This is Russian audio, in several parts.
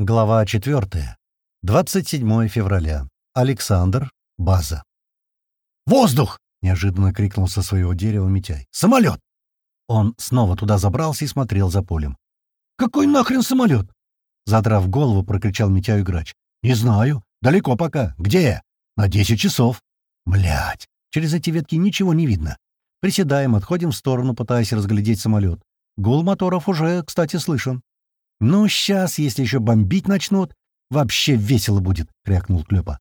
Глава 4. 27 февраля. Александр. База. «Воздух!» — неожиданно крикнул со своего дерева Митяй. «Самолет!» Он снова туда забрался и смотрел за полем. «Какой нахрен самолет?» Задрав голову, прокричал Митяю грач. «Не знаю. Далеко пока. Где?» «На десять часов». Блять, через эти ветки ничего не видно. Приседаем, отходим в сторону, пытаясь разглядеть самолет. Гул моторов уже, кстати, слышен. «Ну, сейчас, если еще бомбить начнут, вообще весело будет», — крякнул Клёпа.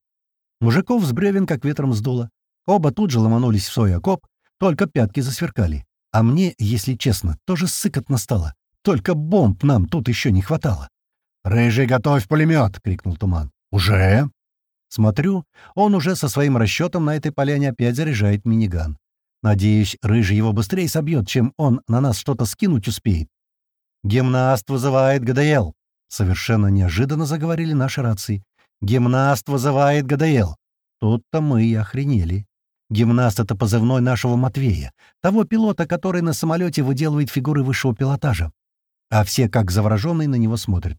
Мужиков с бревен как ветром сдуло. Оба тут же ломанулись в свой окоп, только пятки засверкали. А мне, если честно, тоже сыкотно стало. Только бомб нам тут еще не хватало. «Рыжий, готовь пулемет!» — крикнул Туман. «Уже?» Смотрю, он уже со своим расчетом на этой поляне опять заряжает миниган. Надеюсь, Рыжий его быстрее собьет, чем он на нас что-то скинуть успеет. «Гимнаст вызывает ГДЛ!» Совершенно неожиданно заговорили наши рации. «Гимнаст вызывает ГДЛ!» Тут-то мы и охренели. Гимнаст — это позывной нашего Матвея, того пилота, который на самолете выделывает фигуры высшего пилотажа. А все, как завороженные, на него смотрят.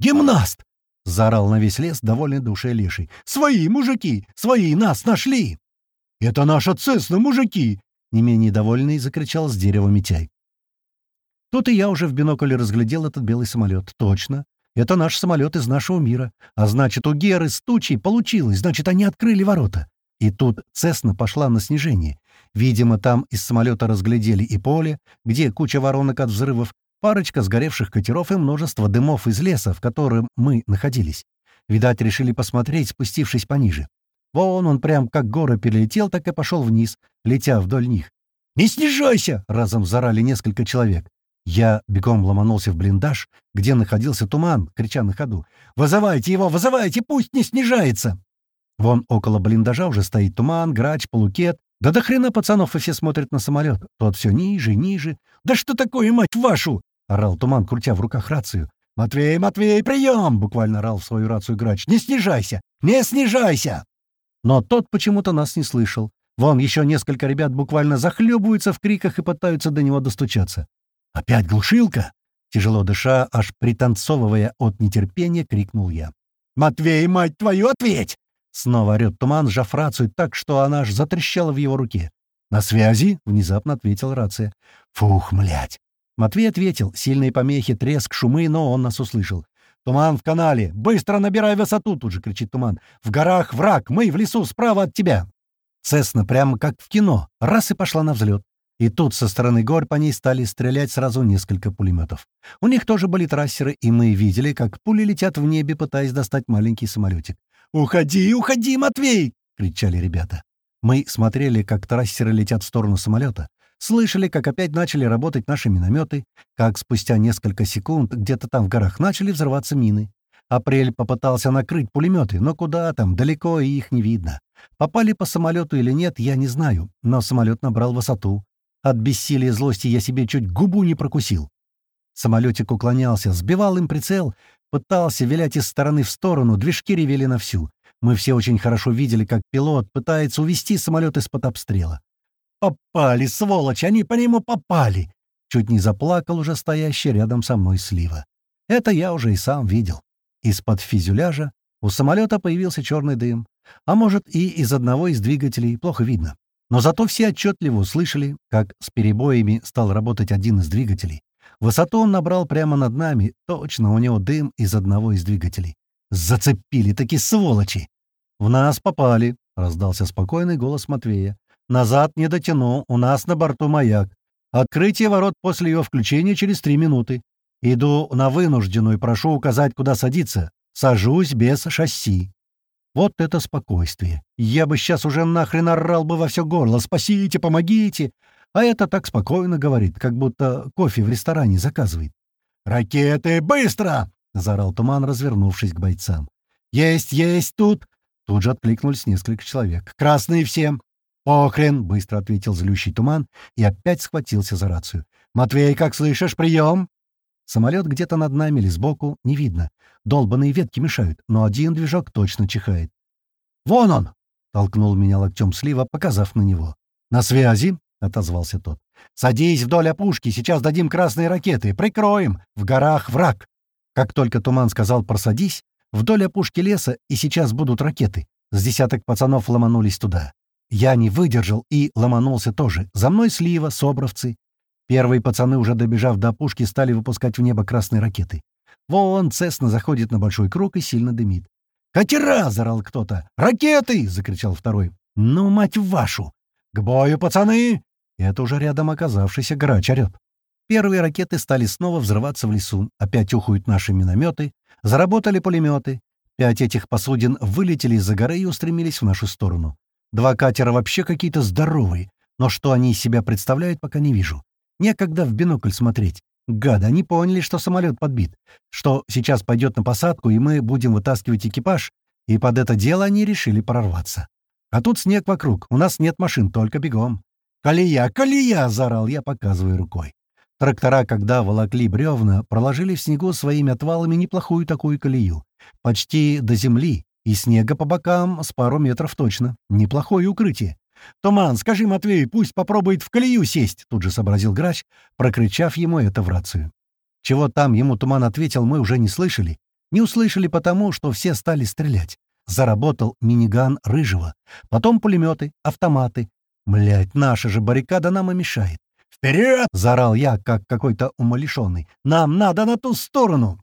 «Гимнаст!» — заорал на весь лес довольный душой леший. «Свои мужики! Свои нас нашли!» «Это наша Цесна, мужики!» — не менее довольный закричал с дерева Митяй. Тут и я уже в бинокль разглядел этот белый самолет. Точно. Это наш самолет из нашего мира. А значит, у Геры с тучей получилось. Значит, они открыли ворота. И тут Цесна пошла на снижение. Видимо, там из самолета разглядели и поле, где куча воронок от взрывов, парочка сгоревших катеров и множество дымов из леса, в котором мы находились. Видать, решили посмотреть, спустившись пониже. Вон он прям как горы перелетел, так и пошел вниз, летя вдоль них. «Не снижайся!» — разом зарали несколько человек. Я бегом ломанулся в блиндаж, где находился туман, крича на ходу. «Вызывайте его! Вызывайте! Пусть не снижается!» Вон около блиндажа уже стоит туман, грач, полукет. Да до хрена пацанов и все смотрят на самолет. Тот все ниже, ниже. «Да что такое, мать вашу!» — орал туман, крутя в руках рацию. «Матвей, Матвей, прием!» — буквально орал в свою рацию грач. «Не снижайся! Не снижайся!» Но тот почему-то нас не слышал. Вон еще несколько ребят буквально захлебываются в криках и пытаются до него достучаться. «Опять глушилка?» Тяжело дыша, аж пританцовывая от нетерпения, крикнул я. «Матвей, мать твою, ответь!» Снова орёт туман, сжав рацию так, что она аж затрещала в его руке. «На связи?» — внезапно ответил рация. «Фух, млять!» Матвей ответил. Сильные помехи, треск, шумы, но он нас услышал. «Туман в канале! Быстро набирай высоту!» — тут же кричит туман. «В горах враг! Мы в лесу справа от тебя!» Цесна прямо как в кино. Раз и пошла на взлет. И тут со стороны гор по ней стали стрелять сразу несколько пулеметов. У них тоже были трассеры, и мы видели, как пули летят в небе, пытаясь достать маленький самолетик. «Уходи, уходи, Матвей!» — кричали ребята. Мы смотрели, как трассеры летят в сторону самолета, слышали, как опять начали работать наши минометы, как спустя несколько секунд где-то там в горах начали взрываться мины. Апрель попытался накрыть пулеметы, но куда там, далеко и их не видно. Попали по самолету или нет, я не знаю, но самолет набрал высоту. От бессилия и злости я себе чуть губу не прокусил. Самолетик уклонялся, сбивал им прицел, пытался вилять из стороны в сторону, движки ревели на всю. Мы все очень хорошо видели, как пилот пытается увести самолет из-под обстрела. «Попали, сволочь! Они по нему попали!» Чуть не заплакал уже стоящий рядом со мной слива. Это я уже и сам видел. Из-под фюзеляжа у самолета появился черный дым. А может, и из одного из двигателей, плохо видно. Но зато все отчетливо услышали, как с перебоями стал работать один из двигателей. Высоту он набрал прямо над нами, точно у него дым из одного из двигателей. «Зацепили таки сволочи!» «В нас попали», — раздался спокойный голос Матвея. «Назад не дотяну, у нас на борту маяк. Открытие ворот после ее включения через три минуты. Иду на вынужденную, прошу указать, куда садиться. Сажусь без шасси». Вот это спокойствие. Я бы сейчас уже нахрен орал бы во все горло. «Спасите, помогите!» А это так спокойно говорит, как будто кофе в ресторане заказывает. «Ракеты, быстро!» — заорал Туман, развернувшись к бойцам. «Есть, есть тут!» Тут же откликнулись несколько человек. «Красные всем!» «Похрен!» — быстро ответил злющий Туман и опять схватился за рацию. «Матвей, как слышишь, прием!» Самолет где-то над нами или сбоку, не видно. Долбаные ветки мешают, но один движок точно чихает. «Вон он!» — толкнул меня локтем слива, показав на него. «На связи!» — отозвался тот. «Садись вдоль опушки, сейчас дадим красные ракеты. Прикроем! В горах враг!» Как только Туман сказал «просадись», вдоль опушки леса и сейчас будут ракеты. С десяток пацанов ломанулись туда. Я не выдержал и ломанулся тоже. За мной слива, собровцы. Первые пацаны, уже добежав до опушки, стали выпускать в небо красные ракеты. Вон Цесна заходит на большой круг и сильно дымит. «Катера!» — заорал кто-то. «Ракеты!» — закричал второй. «Ну, мать вашу! К бою, пацаны!» Это уже рядом оказавшийся грач орёт. Первые ракеты стали снова взрываться в лесу. Опять ухают наши минометы. Заработали пулеметы. Пять этих посудин вылетели из-за горы и устремились в нашу сторону. Два катера вообще какие-то здоровые, но что они из себя представляют, пока не вижу. Некогда в бинокль смотреть. Гады, они поняли, что самолет подбит, что сейчас пойдет на посадку, и мы будем вытаскивать экипаж, и под это дело они решили прорваться. А тут снег вокруг, у нас нет машин, только бегом. «Колея, колея!» — заорал я, показывая рукой. Трактора, когда волокли бревна, проложили в снегу своими отвалами неплохую такую колею. Почти до земли, и снега по бокам с пару метров точно. Неплохое укрытие. «Туман, скажи Матвею, пусть попробует в колею сесть», — тут же сообразил грач, прокричав ему это в рацию. Чего там ему Туман ответил, мы уже не слышали. Не услышали потому, что все стали стрелять. Заработал миниган Рыжего. Потом пулеметы, автоматы. Блять, наша же баррикада нам и мешает. «Вперед!» — заорал я, как какой-то умалишенный. «Нам надо на ту сторону!»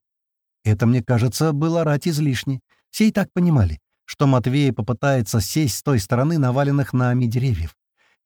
Это, мне кажется, было орать излишне. Все и так понимали что Матвей попытается сесть с той стороны наваленных нами деревьев.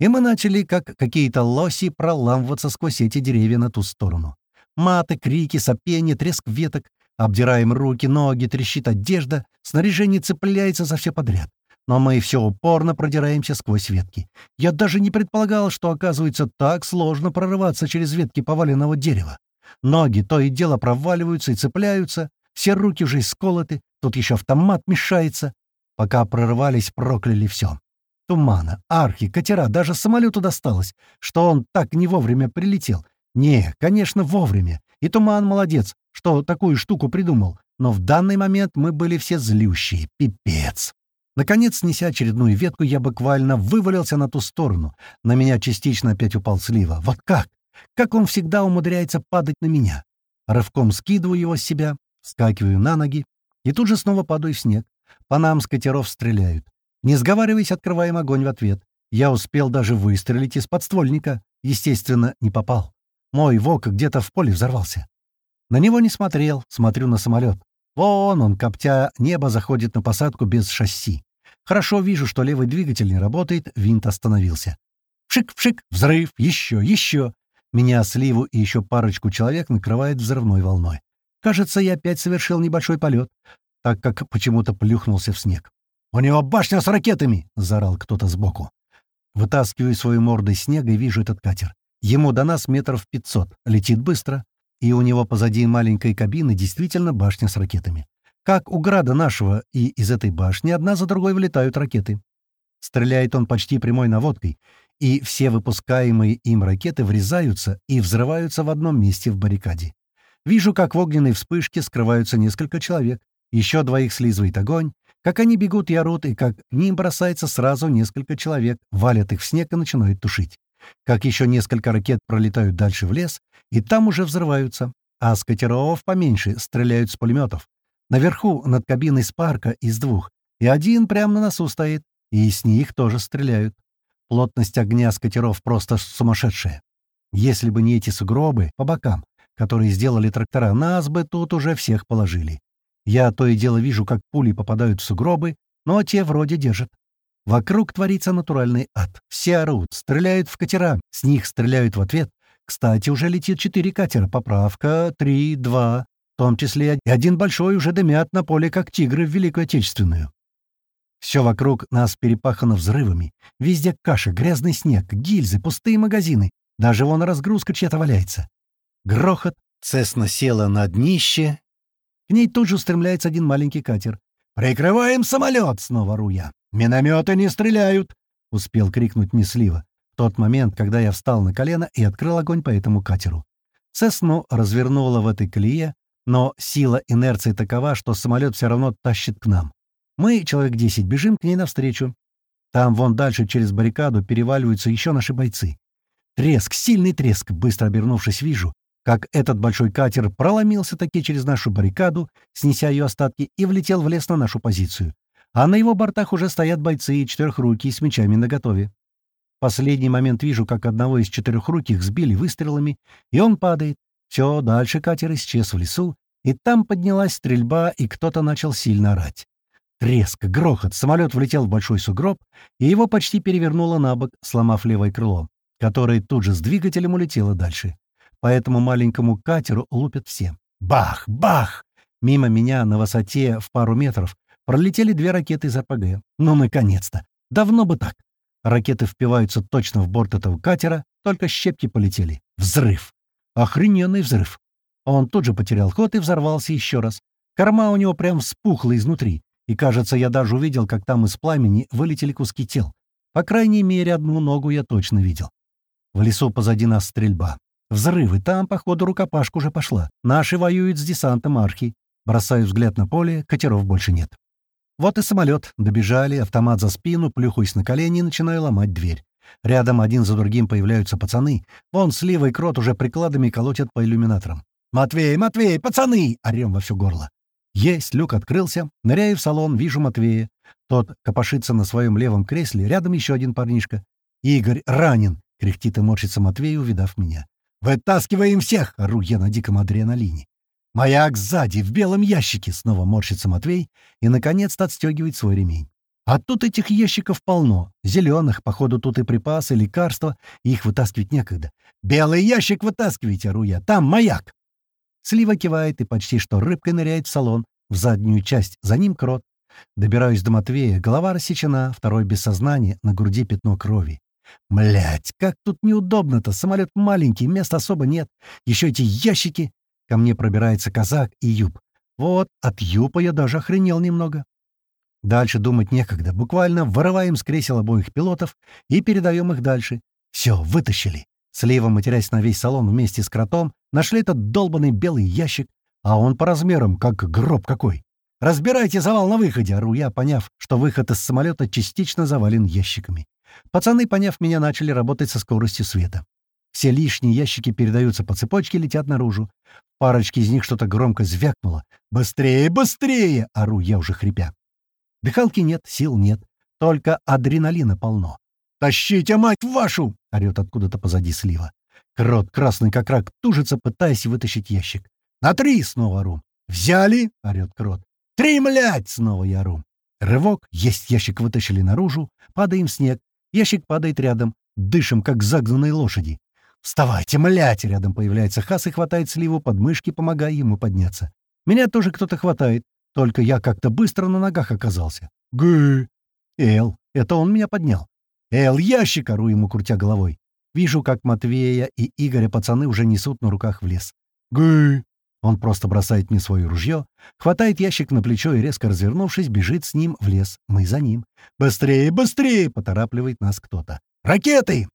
И мы начали, как какие-то лоси, проламываться сквозь эти деревья на ту сторону. Маты, крики, сопение, треск веток. Обдираем руки, ноги, трещит одежда, снаряжение цепляется за все подряд. Но мы все упорно продираемся сквозь ветки. Я даже не предполагал, что, оказывается, так сложно прорываться через ветки поваленного дерева. Ноги то и дело проваливаются и цепляются, все руки уже исколоты, тут еще автомат мешается. Пока прорывались, прокляли все. Тумана, архи, катера, даже самолету досталось, что он так не вовремя прилетел. Не, конечно, вовремя. И Туман молодец, что такую штуку придумал. Но в данный момент мы были все злющие. Пипец. Наконец, снеся очередную ветку, я буквально вывалился на ту сторону. На меня частично опять упал слива. Вот как? Как он всегда умудряется падать на меня? Рывком скидываю его с себя, скакиваю на ноги и тут же снова падаю в снег. По нам с катеров стреляют. Не сговариваясь, открываем огонь в ответ. Я успел даже выстрелить из подствольника. Естественно, не попал. Мой ВОК где-то в поле взорвался. На него не смотрел, смотрю на самолет. Вон он, коптя, небо заходит на посадку без шасси. Хорошо вижу, что левый двигатель не работает, винт остановился. Пшик-пшик, взрыв, еще, еще. Меня, Сливу и еще парочку человек накрывает взрывной волной. Кажется, я опять совершил небольшой полет так как почему-то плюхнулся в снег. «У него башня с ракетами!» — заорал кто-то сбоку. Вытаскиваю свою морду из снега и вижу этот катер. Ему до нас метров пятьсот, летит быстро, и у него позади маленькой кабины действительно башня с ракетами. Как у града нашего, и из этой башни одна за другой вылетают ракеты. Стреляет он почти прямой наводкой, и все выпускаемые им ракеты врезаются и взрываются в одном месте в баррикаде. Вижу, как в огненной вспышке скрываются несколько человек, еще двоих слизывает огонь. Как они бегут и орут, и как к ним бросается сразу несколько человек, валят их в снег и начинают тушить. Как еще несколько ракет пролетают дальше в лес, и там уже взрываются. А с катеров поменьше стреляют с пулеметов. Наверху, над кабиной спарка из двух. И один прямо на носу стоит, и с них тоже стреляют. Плотность огня с катеров просто сумасшедшая. Если бы не эти сугробы по бокам, которые сделали трактора, нас бы тут уже всех положили. Я то и дело вижу, как пули попадают в сугробы, но те вроде держат. Вокруг творится натуральный ад. Все орут, стреляют в катера, с них стреляют в ответ. Кстати, уже летит четыре катера, поправка, три, два, в том числе один большой уже дымят на поле, как тигры в Великую Отечественную. Все вокруг нас перепахано взрывами. Везде каша, грязный снег, гильзы, пустые магазины. Даже вон разгрузка чья-то валяется. Грохот. Цесна села на днище, к ней тут же устремляется один маленький катер. «Прикрываем самолет!» — снова ору я. «Минометы не стреляют!» — успел крикнуть Неслива. В тот момент, когда я встал на колено и открыл огонь по этому катеру. Цесну развернуло в этой колее, но сила инерции такова, что самолет все равно тащит к нам. Мы, человек десять, бежим к ней навстречу. Там вон дальше через баррикаду переваливаются еще наши бойцы. Треск, сильный треск, быстро обернувшись, вижу, как этот большой катер проломился таки через нашу баррикаду, снеся ее остатки, и влетел в лес на нашу позицию. А на его бортах уже стоят бойцы и четырехрукие с мечами наготове. Последний момент вижу, как одного из четырехруких сбили выстрелами, и он падает. Все, дальше катер исчез в лесу, и там поднялась стрельба, и кто-то начал сильно орать. Треск, грохот, самолет влетел в большой сугроб, и его почти перевернуло на бок, сломав левое крыло, которое тут же с двигателем улетело дальше. По этому маленькому катеру лупят все. Бах! Бах! Мимо меня на высоте в пару метров пролетели две ракеты из РПГ. Ну, наконец-то! Давно бы так. Ракеты впиваются точно в борт этого катера, только щепки полетели. Взрыв! Охрененный взрыв! Он тут же потерял ход и взорвался еще раз. Корма у него прям вспухла изнутри. И, кажется, я даже увидел, как там из пламени вылетели куски тел. По крайней мере, одну ногу я точно видел. В лесу позади нас стрельба. Взрывы. Там, походу, рукопашка уже пошла. Наши воюют с десантом архи. Бросаю взгляд на поле, катеров больше нет. Вот и самолет. Добежали, автомат за спину, плюхаюсь на колени и начинаю ломать дверь. Рядом один за другим появляются пацаны. Вон слива и крот уже прикладами колотят по иллюминаторам. «Матвей, Матвей, пацаны!» — орем во все горло. Есть, люк открылся. Ныряю в салон, вижу Матвея. Тот копошится на своем левом кресле, рядом еще один парнишка. «Игорь ранен!» — кряхтит и морщится Матвей, увидав меня. «Вытаскиваем всех!» — ору я на диком адреналине. «Маяк сзади, в белом ящике!» — снова морщится Матвей и, наконец-то, отстегивает свой ремень. А тут этих ящиков полно. Зеленых, походу, тут и припасы, лекарства. их вытаскивать некогда. «Белый ящик вытаскивайте!» — ору я. «Там маяк!» Слива кивает и почти что рыбкой ныряет в салон, в заднюю часть, за ним крот. Добираюсь до Матвея, голова рассечена, второй без сознания, на груди пятно крови. Млять, как тут неудобно-то, самолет маленький, места особо нет. Еще эти ящики. Ко мне пробирается казак и юб. Вот, от юпа я даже охренел немного. Дальше думать некогда. Буквально вырываем с кресел обоих пилотов и передаем их дальше. Все, вытащили. Слива, матерясь на весь салон вместе с кротом, нашли этот долбанный белый ящик, а он по размерам, как гроб какой. «Разбирайте завал на выходе!» — ору я, поняв, что выход из самолета частично завален ящиками. Пацаны, поняв меня, начали работать со скоростью света. Все лишние ящики передаются по цепочке летят наружу. Парочки из них что-то громко звякнуло. «Быстрее, быстрее!» — ору я уже хрипя. Дыхалки нет, сил нет. Только адреналина полно. «Тащите, мать вашу!» — орёт откуда-то позади слива. Крот, красный как рак, тужится, пытаясь вытащить ящик. «На три!» — снова ору. «Взяли!» — орёт крот. «Три, млять!» — снова я ору. Рывок, есть ящик вытащили наружу, падаем в снег, Ящик падает рядом. Дышим, как загнанные лошади. «Вставайте, млять!» Рядом появляется Хас и хватает сливу под мышки, помогая ему подняться. Меня тоже кто-то хватает, только я как-то быстро на ногах оказался. Гы! Эл, это он меня поднял. Эл, ящик, ору ему, крутя головой. Вижу, как Матвея и Игоря пацаны уже несут на руках в лес. Гы! Он просто бросает мне свое ружье, хватает ящик на плечо и, резко развернувшись, бежит с ним в лес. Мы за ним. «Быстрее, быстрее!» — поторапливает нас кто-то. «Ракеты!»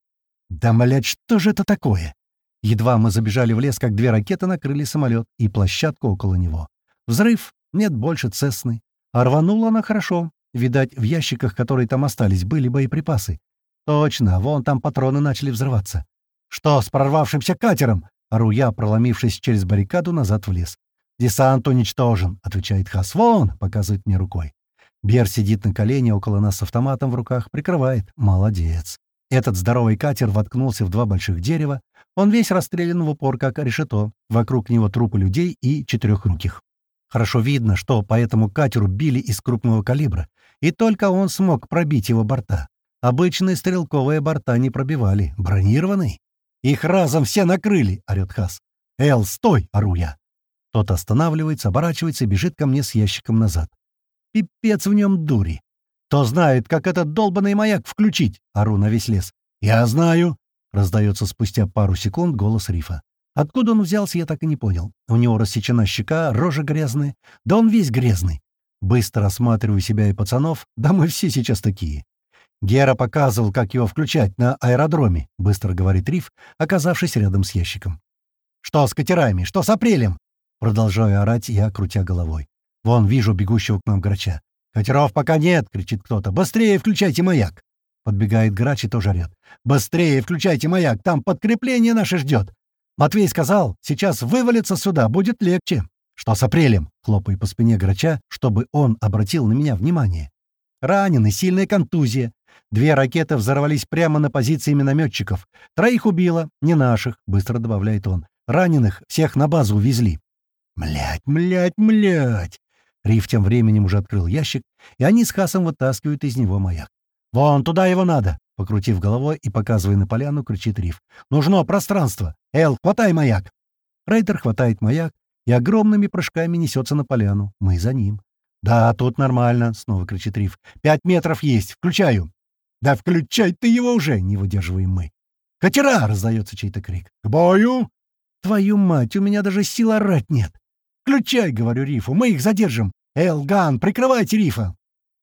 «Да, млядь, что же это такое?» Едва мы забежали в лес, как две ракеты накрыли самолет и площадку около него. Взрыв, нет больше Цесны. А она хорошо. Видать, в ящиках, которые там остались, были боеприпасы. Точно, вон там патроны начали взрываться. «Что с прорвавшимся катером?» Ору я, проломившись через баррикаду назад в лес. «Десант уничтожен», — отвечает Хас. «Вон!» — показывает мне рукой. Бер сидит на колене около нас с автоматом в руках, прикрывает. Молодец. Этот здоровый катер воткнулся в два больших дерева. Он весь расстрелян в упор, как решето. Вокруг него трупы людей и четырехруких. Хорошо видно, что по этому катеру били из крупного калибра, и только он смог пробить его борта. Обычные стрелковые борта не пробивали. Бронированный. «Их разом все накрыли!» — орёт Хас. «Эл, стой!» — ору я. Тот останавливается, оборачивается и бежит ко мне с ящиком назад. Пипец в нем дури. Кто знает, как этот долбанный маяк включить? Ору на весь лес. «Я знаю!» — раздается спустя пару секунд голос Рифа. Откуда он взялся, я так и не понял. У него рассечена щека, рожа грязная. Да он весь грязный. Быстро осматриваю себя и пацанов. Да мы все сейчас такие. «Гера показывал, как его включать на аэродроме», — быстро говорит Риф, оказавшись рядом с ящиком. «Что с катерами? Что с апрелем?» Продолжаю орать я, крутя головой. Вон вижу бегущего к нам грача. «Катеров пока нет!» — кричит кто-то. «Быстрее включайте маяк!» Подбегает грач и тоже орёт. «Быстрее включайте маяк! Там подкрепление наше ждет!» Матвей сказал, сейчас вывалится сюда, будет легче. Что с апрелем? Хлопая по спине грача, чтобы он обратил на меня внимание. Раненый, сильная контузия. Две ракеты взорвались прямо на позиции минометчиков. Троих убило, не наших, быстро добавляет он. Раненых всех на базу увезли. Млять, млять, млять. Риф тем временем уже открыл ящик, и они с Хасом вытаскивают из него маяк. «Вон, туда его надо!» Покрутив головой и показывая на поляну, кричит Риф. «Нужно пространство! Эл, хватай маяк!» Рейдер хватает маяк и огромными прыжками несется на поляну. Мы за ним. «Да, тут нормально», — снова кричит Риф. «Пять метров есть. Включаю». «Да включай ты его уже!» — не выдерживаем мы. «Катера!» — раздается чей-то крик. «К бою!» «Твою мать, у меня даже сил орать нет!» «Включай!» — говорю Рифу. «Мы их задержим!» «Элган, прикрывайте Рифа!»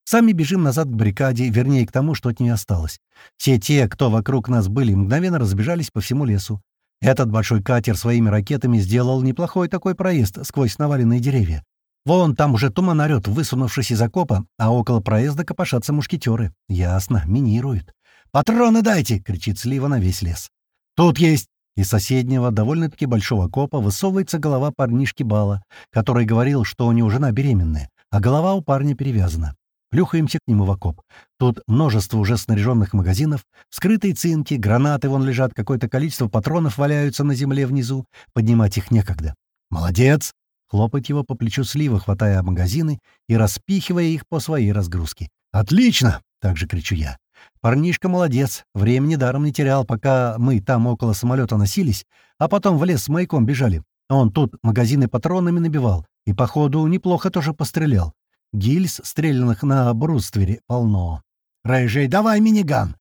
Сами бежим назад к баррикаде, вернее, к тому, что от нее осталось. Все те, кто вокруг нас были, мгновенно разбежались по всему лесу. Этот большой катер своими ракетами сделал неплохой такой проезд сквозь наваленные деревья. Вон там уже туман орёт, высунувшись из окопа, а около проезда копошатся мушкетеры. Ясно, минируют. «Патроны дайте!» — кричит Слива на весь лес. «Тут есть!» Из соседнего, довольно-таки большого окопа высовывается голова парнишки Бала, который говорил, что у него жена беременная, а голова у парня перевязана. Плюхаемся к нему в окоп. Тут множество уже снаряженных магазинов, вскрытые цинки, гранаты вон лежат, какое-то количество патронов валяются на земле внизу. Поднимать их некогда. «Молодец!» — хлопает его по плечу слива, хватая магазины и распихивая их по своей разгрузке. «Отлично!» — также кричу я. Парнишка молодец, времени даром не терял, пока мы там около самолета носились, а потом в лес с маяком бежали. Он тут магазины патронами набивал и, походу, неплохо тоже пострелял. Гильз, стрелянных на бруствере, полно. «Рыжий, давай миниган!»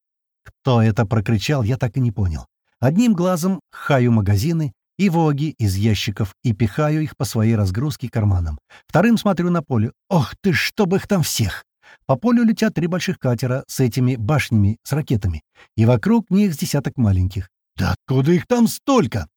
Кто это прокричал, я так и не понял. Одним глазом хаю магазины и воги из ящиков и пихаю их по своей разгрузке карманам. Вторым смотрю на поле. Ох ты, чтобы их там всех! По полю летят три больших катера с этими башнями, с ракетами, и вокруг них с десяток маленьких. «Да откуда их там столько?»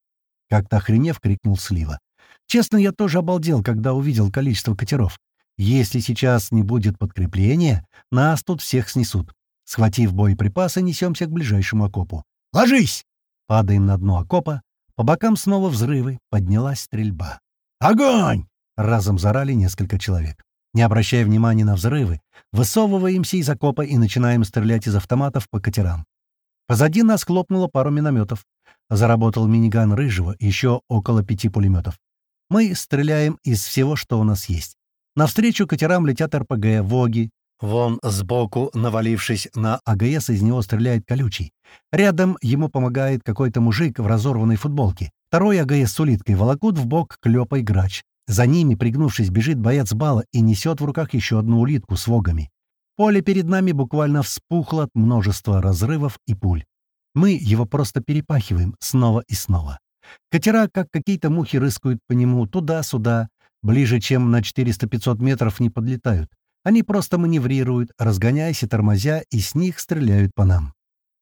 Как-то охренев, крикнул Слива. Честно, я тоже обалдел, когда увидел количество катеров. Если сейчас не будет подкрепления, нас тут всех снесут. Схватив боеприпасы, несемся к ближайшему окопу. «Ложись!» Падаем на дно окопа. По бокам снова взрывы. Поднялась стрельба. «Огонь!» Разом зарали несколько человек. Не обращая внимания на взрывы, высовываемся из окопа и начинаем стрелять из автоматов по катерам. Позади нас хлопнуло пару минометов. Заработал миниган Рыжего, еще около пяти пулеметов. Мы стреляем из всего, что у нас есть. Навстречу катерам летят РПГ, ВОГи. Вон сбоку, навалившись на АГС, из него стреляет колючий. Рядом ему помогает какой-то мужик в разорванной футболке. Второй АГС с улиткой волокут в бок клёпой грач. За ними, пригнувшись, бежит боец бала и несет в руках еще одну улитку с вогами. Поле перед нами буквально вспухло от множества разрывов и пуль. Мы его просто перепахиваем снова и снова. Катера, как какие-то мухи, рыскают по нему туда-сюда, Ближе, чем на 400-500 метров не подлетают. Они просто маневрируют, разгоняясь и тормозя, и с них стреляют по нам.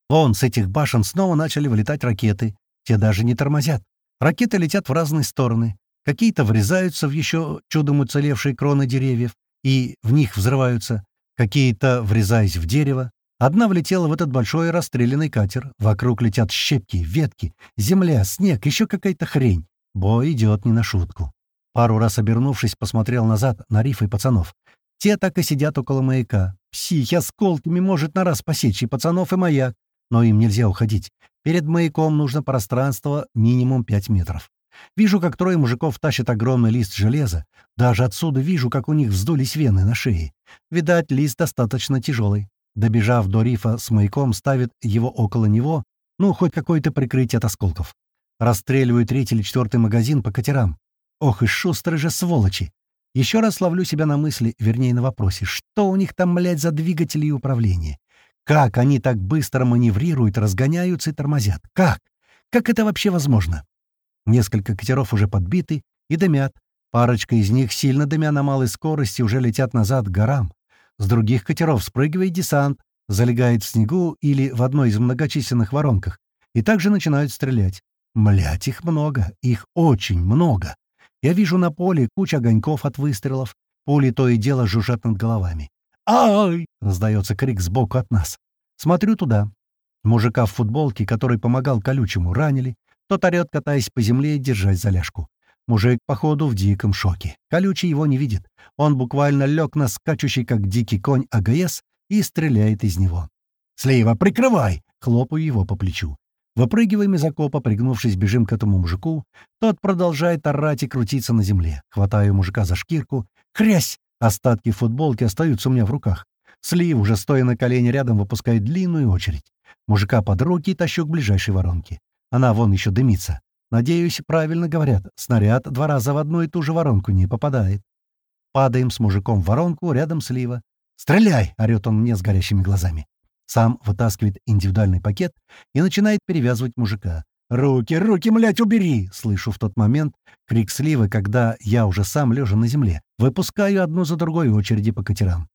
Вон, с этих башен снова начали вылетать ракеты. Те даже не тормозят. Ракеты летят в разные стороны. Какие-то врезаются в еще чудом уцелевшие кроны деревьев и в них взрываются. Какие-то, врезаясь в дерево. Одна влетела в этот большой расстрелянный катер. Вокруг летят щепки, ветки, земля, снег, еще какая-то хрень. Бой идет не на шутку. Пару раз обернувшись, посмотрел назад на рифы пацанов. Те так и сидят около маяка. Психи осколками может на раз посечь и пацанов, и маяк. Но им нельзя уходить. Перед маяком нужно пространство минимум 5 метров. Вижу, как трое мужиков тащат огромный лист железа. Даже отсюда вижу, как у них вздулись вены на шее. Видать, лист достаточно тяжелый. Добежав до рифа с маяком, ставит его около него, ну, хоть какое-то прикрытие от осколков. Расстреливаю третий или четвертый магазин по катерам. Ох и шустрые же сволочи! Еще раз ловлю себя на мысли, вернее на вопросе, что у них там, блядь, за двигатели и управление? Как они так быстро маневрируют, разгоняются и тормозят? Как? Как это вообще возможно? Несколько катеров уже подбиты и дымят. Парочка из них, сильно дымя на малой скорости, уже летят назад к горам. С других катеров спрыгивает десант, залегает в снегу или в одной из многочисленных воронках, и также начинают стрелять. Млять, их много, их очень много. Я вижу на поле куча огоньков от выстрелов. Пули то и дело жужжат над головами. «Ай!» — раздается крик сбоку от нас. Смотрю туда. Мужика в футболке, который помогал колючему, ранили. Тот орёт, катаясь по земле, держать заляжку. Мужик, походу, в диком шоке. Колючий его не видит. Он буквально лег на скачущий, как дикий конь, АГС и стреляет из него. «Слева, прикрывай!» — хлопаю его по плечу. Выпрыгиваем из окопа, пригнувшись, бежим к этому мужику. Тот продолжает орать и крутиться на земле. Хватаю мужика за шкирку. Хрясь! Остатки футболки остаются у меня в руках. Слив, уже стоя на колене рядом, выпускает длинную очередь. Мужика под руки тащу к ближайшей воронке. Она вон еще дымится. Надеюсь, правильно говорят, снаряд два раза в одну и ту же воронку не попадает. Падаем с мужиком в воронку рядом слива. «Стреляй!» — орёт он мне с горящими глазами. Сам вытаскивает индивидуальный пакет и начинает перевязывать мужика. «Руки, руки, млять, убери!» — слышу в тот момент крик сливы, когда я уже сам лежа на земле. Выпускаю одну за другой очереди по катерам.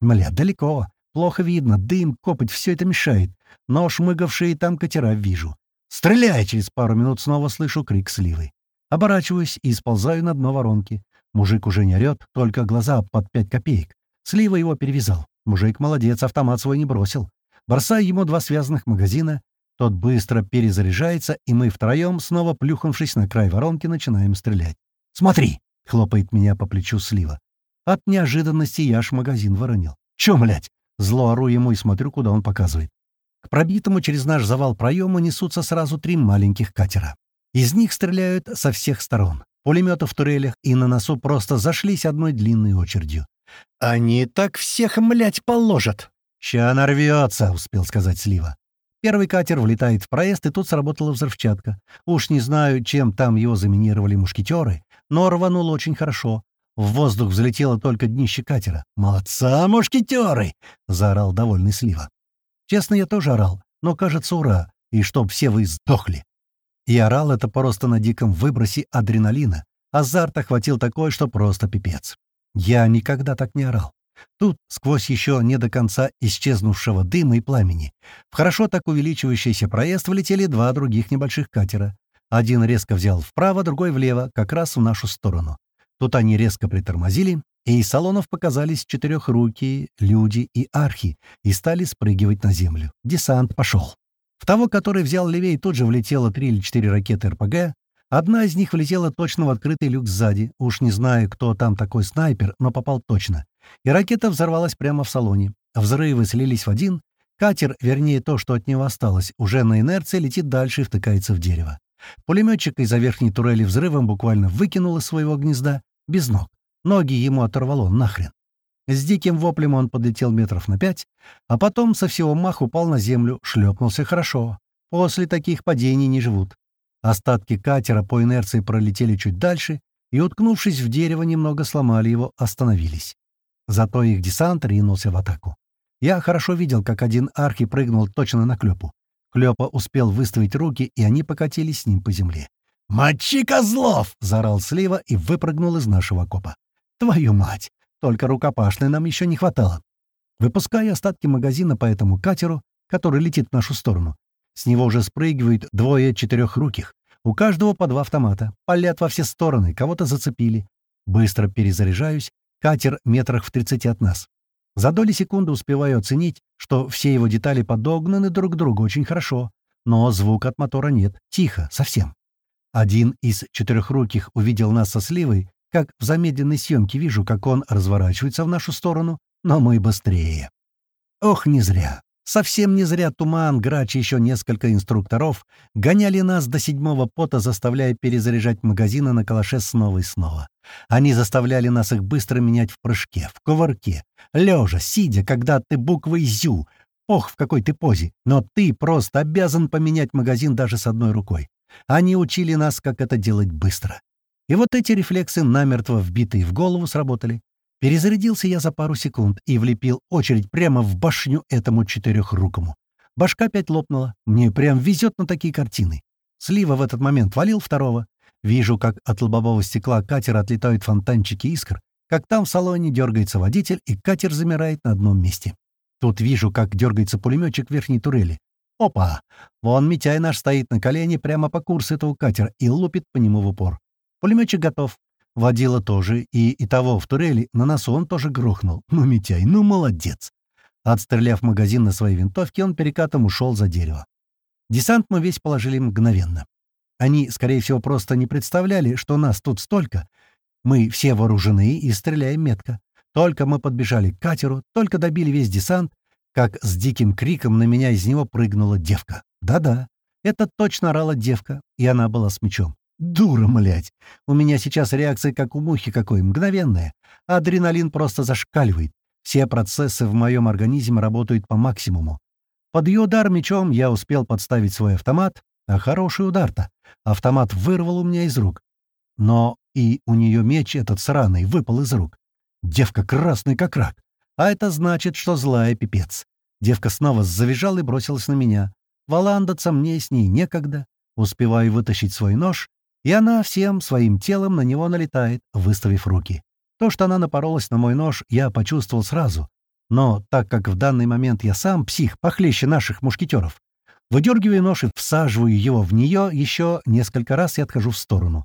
Мля, далеко. Плохо видно, дым, копоть, все это мешает. Но шмыгавшие там катера вижу. «Стреляй!» — через пару минут снова слышу крик сливы. Оборачиваюсь и сползаю на дно воронки. Мужик уже не орёт, только глаза под пять копеек. Слива его перевязал. Мужик молодец, автомат свой не бросил. Бросаю ему два связанных магазина, тот быстро перезаряжается, и мы втроем, снова плюхнувшись на край воронки, начинаем стрелять. «Смотри!» — хлопает меня по плечу слива. От неожиданности я аж магазин воронил. «Чё, млять?» Зло ору ему и смотрю, куда он показывает. К пробитому через наш завал проему несутся сразу три маленьких катера. Из них стреляют со всех сторон. Пулеметы в турелях и на носу просто зашлись одной длинной очередью. «Они так всех, млять, положат!» «Ща нарвется», — успел сказать Слива. Первый катер влетает в проезд, и тут сработала взрывчатка. Уж не знаю, чем там его заминировали мушкетеры, но рванул очень хорошо. В воздух взлетело только днище катера. «Молодца, мушкетеры!» — заорал довольный Слива. Честно, я тоже орал, но, кажется, ура, и чтоб все вы сдохли. И орал это просто на диком выбросе адреналина. Азарт охватил такой, что просто пипец. Я никогда так не орал. Тут, сквозь еще не до конца исчезнувшего дыма и пламени, в хорошо так увеличивающийся проезд влетели два других небольших катера. Один резко взял вправо, другой влево, как раз в нашу сторону. Тут они резко притормозили, и из салонов показались четырехрукие люди и архи, и стали спрыгивать на землю. Десант пошел. В того, который взял левее, тут же влетело три или четыре ракеты РПГ, Одна из них влетела точно в открытый люк сзади. Уж не знаю, кто там такой снайпер, но попал точно и ракета взорвалась прямо в салоне. Взрывы слились в один. Катер, вернее то, что от него осталось, уже на инерции летит дальше и втыкается в дерево. Пулеметчик из-за верхней турели взрывом буквально выкинул из своего гнезда без ног. Ноги ему оторвало нахрен. С диким воплем он подлетел метров на пять, а потом со всего мах упал на землю, шлепнулся хорошо. После таких падений не живут. Остатки катера по инерции пролетели чуть дальше и, уткнувшись в дерево, немного сломали его, остановились. Зато их десант ринулся в атаку. Я хорошо видел, как один архи прыгнул точно на Клёпу. Клёпа успел выставить руки, и они покатились с ним по земле. «Мочи козлов!» — заорал Слива и выпрыгнул из нашего окопа. «Твою мать! Только рукопашной нам еще не хватало!» Выпуская остатки магазина по этому катеру, который летит в нашу сторону, с него уже спрыгивают двое четырехруких. У каждого по два автомата. Палят во все стороны, кого-то зацепили. Быстро перезаряжаюсь Катер метрах в 30 от нас. За доли секунды успеваю оценить, что все его детали подогнаны друг к другу очень хорошо, но звука от мотора нет, тихо, совсем. Один из четырехруких увидел нас со сливой, как в замедленной съемке вижу, как он разворачивается в нашу сторону, но мы быстрее. Ох, не зря. Совсем не зря Туман, Грач и еще несколько инструкторов гоняли нас до седьмого пота, заставляя перезаряжать магазины на калаше снова и снова. Они заставляли нас их быстро менять в прыжке, в кувырке, лежа, сидя, когда ты буквой «зю», ох, в какой ты позе, но ты просто обязан поменять магазин даже с одной рукой. Они учили нас, как это делать быстро. И вот эти рефлексы, намертво вбитые в голову, сработали. Перезарядился я за пару секунд и влепил очередь прямо в башню этому четырехрукому. Башка опять лопнула. Мне прям везет на такие картины. Слива в этот момент валил второго. Вижу, как от лобового стекла катера отлетают фонтанчики искр, как там в салоне дергается водитель, и катер замирает на одном месте. Тут вижу, как дергается пулеметчик верхней турели. Опа! Вон Митяй наш стоит на колене прямо по курсу этого катера и лупит по нему в упор. Пулеметчик готов. Водила тоже, и, и того в турели на носу он тоже грохнул. Ну, Митяй, ну молодец. Отстреляв магазин на своей винтовке, он перекатом ушел за дерево. Десант мы весь положили мгновенно. Они, скорее всего, просто не представляли, что нас тут столько. Мы все вооружены и стреляем метко. Только мы подбежали к катеру, только добили весь десант, как с диким криком на меня из него прыгнула девка. Да-да, это точно орала девка, и она была с мечом. Дура, млять! У меня сейчас реакция как у мухи какой, мгновенная. Адреналин просто зашкаливает. Все процессы в моем организме работают по максимуму. Под ее удар мечом я успел подставить свой автомат, а хороший удар-то. Автомат вырвал у меня из рук. Но и у нее меч этот сраный выпал из рук. Девка красный как рак. А это значит, что злая пипец. Девка снова завизжала и бросилась на меня. Валандаться мне с ней некогда. Успеваю вытащить свой нож, и она всем своим телом на него налетает, выставив руки. То, что она напоролась на мой нож, я почувствовал сразу. Но так как в данный момент я сам псих похлеще наших мушкетеров, выдергиваю нож и всаживаю его в нее еще несколько раз и отхожу в сторону.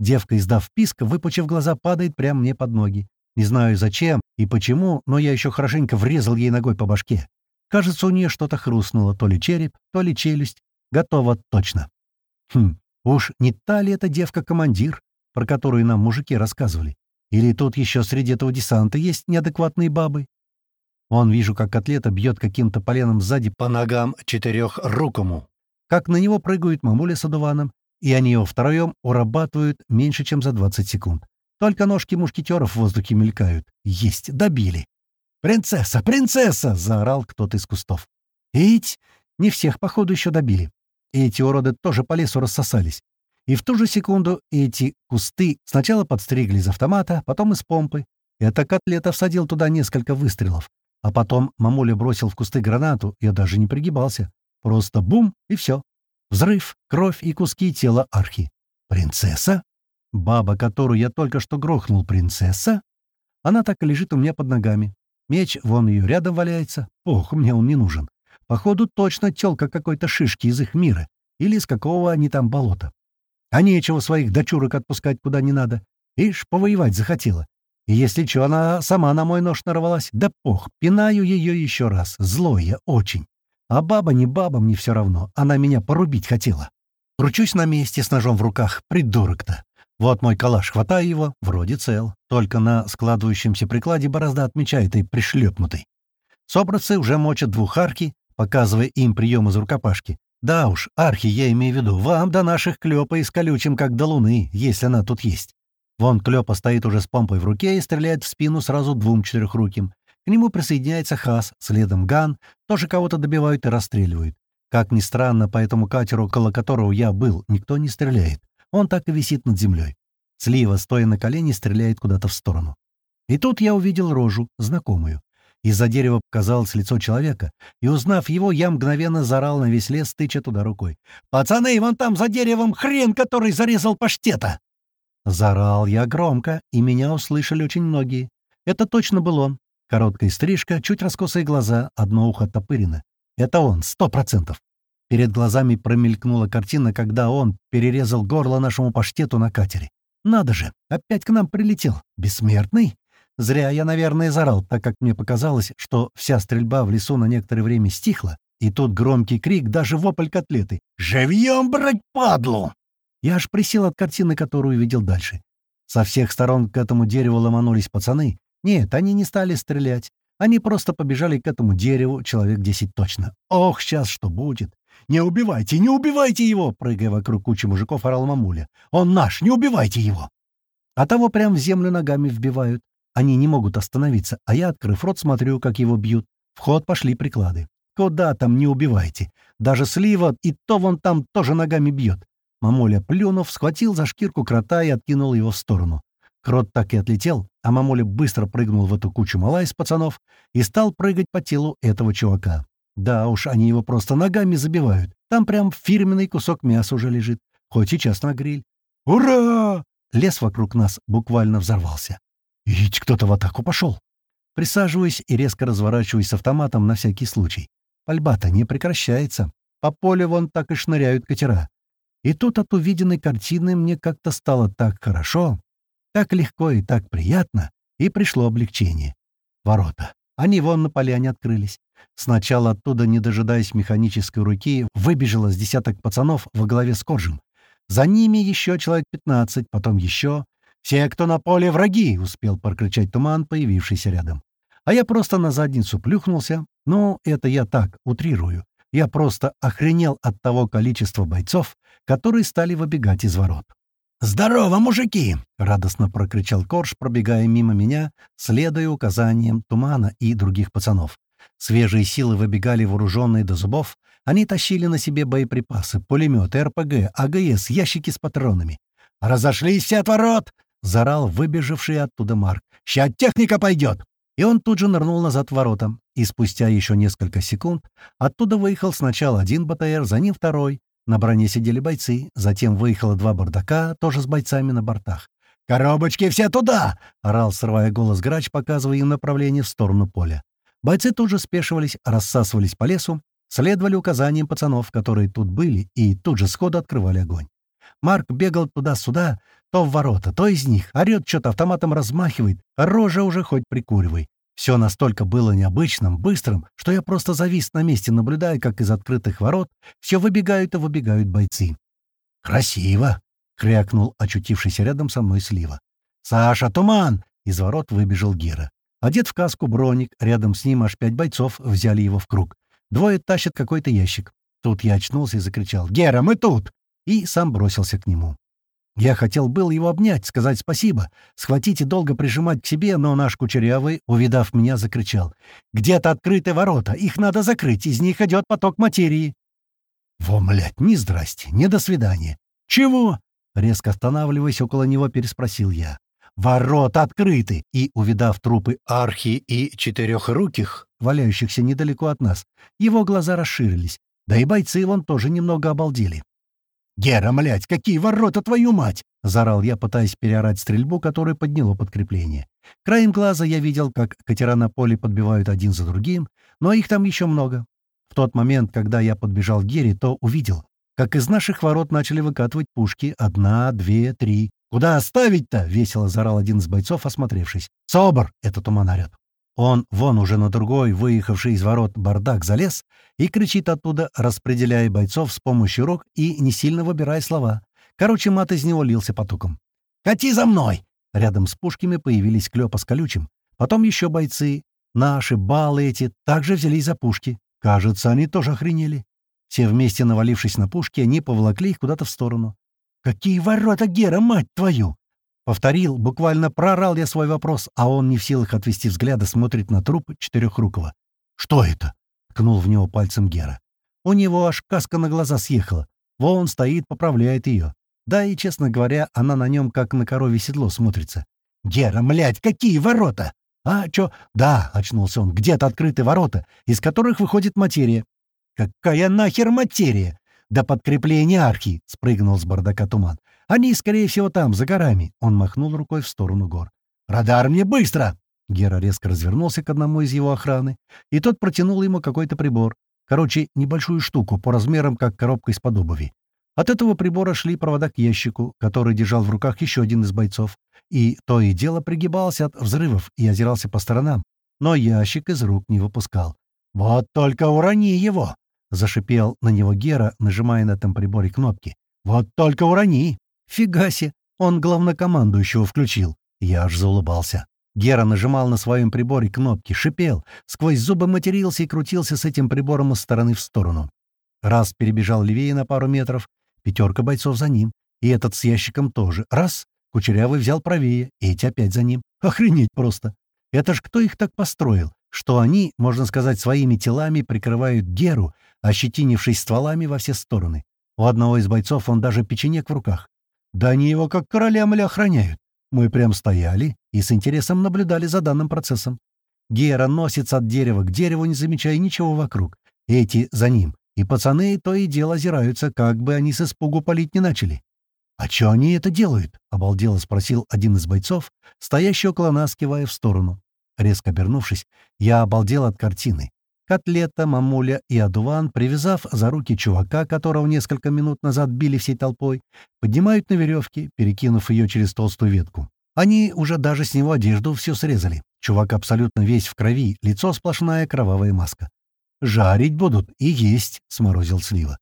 Девка, издав писк, выпучив глаза, падает прямо мне под ноги. Не знаю зачем и почему, но я еще хорошенько врезал ей ногой по башке. Кажется, у нее что-то хрустнуло, то ли череп, то ли челюсть. Готово точно. Хм, уж не та ли эта девка-командир, про которую нам мужики рассказывали? Или тут еще среди этого десанта есть неадекватные бабы? Он вижу, как атлета бьет каким-то поленом сзади по ногам четырехрукому. Как на него прыгают мамуля с одуваном, и они его втроем урабатывают меньше, чем за 20 секунд. Только ножки мушкетеров в воздухе мелькают. Есть, добили. «Принцесса! Принцесса!» — заорал кто-то из кустов. «Ить! Не всех, походу, еще добили. Эти уроды тоже по лесу рассосались. И в ту же секунду эти кусты сначала подстригли из автомата, потом из помпы. Это котлета всадил туда несколько выстрелов. А потом мамуля бросил в кусты гранату, я даже не пригибался. Просто бум, и все. Взрыв, кровь и куски тела архи. Принцесса? Баба, которую я только что грохнул, принцесса? Она так и лежит у меня под ногами. Меч, вон ее рядом валяется. Ох, мне он не нужен. Походу, точно тёлка какой-то шишки из их мира. Или из какого они там болота. А нечего своих дочурок отпускать куда не надо. Ишь, повоевать захотела. И если что, она сама на мой нож нарвалась. Да пох, пинаю ее еще раз. Злой я очень. А баба не баба, мне все равно. Она меня порубить хотела. Кручусь на месте с ножом в руках. Придурок-то. Вот мой калаш, хватаю его, вроде цел. Только на складывающемся прикладе борозда отмечает и пришлепнутый. Собратцы уже мочат двух арки, показывая им прием из рукопашки. Да уж, архи я имею в виду, вам до наших клёпа и с колючим, как до луны, если она тут есть. Вон клёпа стоит уже с помпой в руке и стреляет в спину сразу двум четырехруким. К нему присоединяется Хас, следом Ган, тоже кого-то добивают и расстреливают. Как ни странно, по этому катеру, около которого я был, никто не стреляет. Он так и висит над землей. Слива, стоя на колени, стреляет куда-то в сторону. И тут я увидел рожу, знакомую. Из-за дерева показалось лицо человека, и, узнав его, я мгновенно заорал на весь лес, тыча туда рукой. «Пацаны, вон там за деревом хрен, который зарезал паштета!» Заорал я громко, и меня услышали очень многие. Это точно был он. Короткая стрижка, чуть раскосые глаза, одно ухо топырено. Это он, сто процентов. Перед глазами промелькнула картина, когда он перерезал горло нашему паштету на катере. Надо же, опять к нам прилетел. Бессмертный? Зря я, наверное, зарал, так как мне показалось, что вся стрельба в лесу на некоторое время стихла, и тут громкий крик, даже вопль котлеты. «Живьем, брать падлу!» Я аж присел от картины, которую видел дальше. Со всех сторон к этому дереву ломанулись пацаны. Нет, они не стали стрелять. Они просто побежали к этому дереву, человек десять точно. Ох, сейчас что будет! «Не убивайте, не убивайте его!» Прыгая вокруг кучи мужиков, орал мамуля. «Он наш, не убивайте его!» А того прям в землю ногами вбивают. Они не могут остановиться, а я, открыв рот, смотрю, как его бьют. В ход пошли приклады. Куда там не убивайте? Даже слива, и то вон там тоже ногами бьет. Мамуля, плюнув, схватил за шкирку крота и откинул его в сторону. Крот так и отлетел, а мамуля быстро прыгнул в эту кучу мала из пацанов и стал прыгать по телу этого чувака. Да уж, они его просто ногами забивают. Там прям фирменный кусок мяса уже лежит, хоть сейчас на гриль. «Ура!» Лес вокруг нас буквально взорвался. Ведь кто-то в атаку пошел. Присаживаюсь и резко разворачиваюсь с автоматом на всякий случай. Пальба-то не прекращается. По полю вон так и шныряют катера. И тут от увиденной картины мне как-то стало так хорошо, так легко и так приятно, и пришло облегчение. Ворота. Они вон на поляне открылись. Сначала оттуда, не дожидаясь механической руки, выбежало с десяток пацанов во главе с Коржем. За ними еще человек пятнадцать, потом еще. «Все, кто на поле, враги!» — успел прокричать туман, появившийся рядом. А я просто на задницу плюхнулся. Ну, это я так, утрирую. Я просто охренел от того количества бойцов, которые стали выбегать из ворот. «Здорово, мужики!» — радостно прокричал Корж, пробегая мимо меня, следуя указаниям Тумана и других пацанов. Свежие силы выбегали вооруженные до зубов. Они тащили на себе боеприпасы, пулеметы, РПГ, АГС, ящики с патронами. «Разошлись все от ворот!» — заорал выбежавший оттуда Марк. «Ща техника пойдет!» И он тут же нырнул назад в ворота. И спустя еще несколько секунд оттуда выехал сначала один БТР, за ним второй. На броне сидели бойцы. Затем выехало два бардака, тоже с бойцами на бортах. «Коробочки все туда!» — орал, срывая голос грач, показывая им направление в сторону поля. Бойцы тут же спешивались, рассасывались по лесу, следовали указаниям пацанов, которые тут были, и тут же сходу открывали огонь. Марк бегал туда-сюда, то в ворота, то из них, орёт что-то, автоматом размахивает, рожа уже хоть прикуривай. Все настолько было необычным, быстрым, что я просто завис на месте, наблюдая, как из открытых ворот все выбегают и выбегают бойцы. «Красиво!» — крякнул очутившийся рядом со мной Слива. «Саша, туман!» — из ворот выбежал Гера. Одет в каску броник, рядом с ним аж пять бойцов взяли его в круг. Двое тащат какой-то ящик. Тут я очнулся и закричал «Гера, мы тут!» и сам бросился к нему. Я хотел был его обнять, сказать спасибо, схватить и долго прижимать к себе, но наш кучерявый, увидав меня, закричал. «Где-то открыты ворота, их надо закрыть, из них идет поток материи». «Во, млядь, ни здрасте, ни до свидания». «Чего?» — резко останавливаясь около него, переспросил я. «Ворота открыты!» И, увидав трупы архи и четырехруких, валяющихся недалеко от нас, его глаза расширились. Да и бойцы вон тоже немного обалдели. «Гера, млядь, какие ворота, твою мать!» — заорал я, пытаясь переорать стрельбу, которая подняло подкрепление. Краем глаза я видел, как катера на поле подбивают один за другим, но их там еще много. В тот момент, когда я подбежал к Гере, то увидел, как из наших ворот начали выкатывать пушки. Одна, две, три. «Куда оставить-то?» — весело заорал один из бойцов, осмотревшись. «Собор!» — это туман орёт. Он вон уже на другой, выехавший из ворот бардак, залез и кричит оттуда, распределяя бойцов с помощью рук и не сильно выбирая слова. Короче, мат из него лился потоком. «Кати за мной!» Рядом с пушками появились Клёпа с колючим. Потом еще бойцы. Наши, баллы эти, также взялись за пушки. Кажется, они тоже охренели. Все вместе навалившись на пушки, они поволокли их куда-то в сторону. «Какие ворота, Гера, мать твою!» Повторил, буквально прорал я свой вопрос, а он не в силах отвести взгляда, смотрит на труп Четырехрукого. «Что это?» — ткнул в него пальцем Гера. У него аж каска на глаза съехала. Вон стоит, поправляет ее. Да и, честно говоря, она на нем как на корове седло смотрится. «Гера, млядь, какие ворота?» «А, чё?» «Да», — очнулся он, — «где-то открыты ворота, из которых выходит материя». «Какая нахер материя?» «Да подкрепление архи!» — спрыгнул с бардака туман. Они, скорее всего, там, за горами. Он махнул рукой в сторону гор. «Радар мне быстро!» Гера резко развернулся к одному из его охраны, и тот протянул ему какой-то прибор. Короче, небольшую штуку, по размерам, как коробка из-под обуви. От этого прибора шли провода к ящику, который держал в руках еще один из бойцов. И то и дело пригибался от взрывов и озирался по сторонам, но ящик из рук не выпускал. «Вот только урони его!» — зашипел на него Гера, нажимая на этом приборе кнопки. «Вот только урони!» «Фига себе! Он главнокомандующего включил!» Я аж заулыбался. Гера нажимал на своем приборе кнопки, шипел, сквозь зубы матерился и крутился с этим прибором из стороны в сторону. Раз перебежал левее на пару метров, пятерка бойцов за ним, и этот с ящиком тоже. Раз, Кучерявый взял правее, и эти опять за ним. Охренеть просто! Это ж кто их так построил, что они, можно сказать, своими телами прикрывают Геру, ощетинившись стволами во все стороны. У одного из бойцов он даже печенек в руках. Да они его как короля мля охраняют. Мы прям стояли и с интересом наблюдали за данным процессом. Гера носится от дерева к дереву, не замечая ничего вокруг. Эти за ним. И пацаны то и дело озираются, как бы они с испугу палить не начали. «А чё они это делают?» — обалдело спросил один из бойцов, стоящий около нас, кивая в сторону. Резко обернувшись, я обалдел от картины. Котлета, мамуля и одуван, привязав за руки чувака, которого несколько минут назад били всей толпой, поднимают на веревке, перекинув ее через толстую ветку. Они уже даже с него одежду всю срезали. Чувак абсолютно весь в крови, лицо сплошная кровавая маска. «Жарить будут и есть», — сморозил Слива.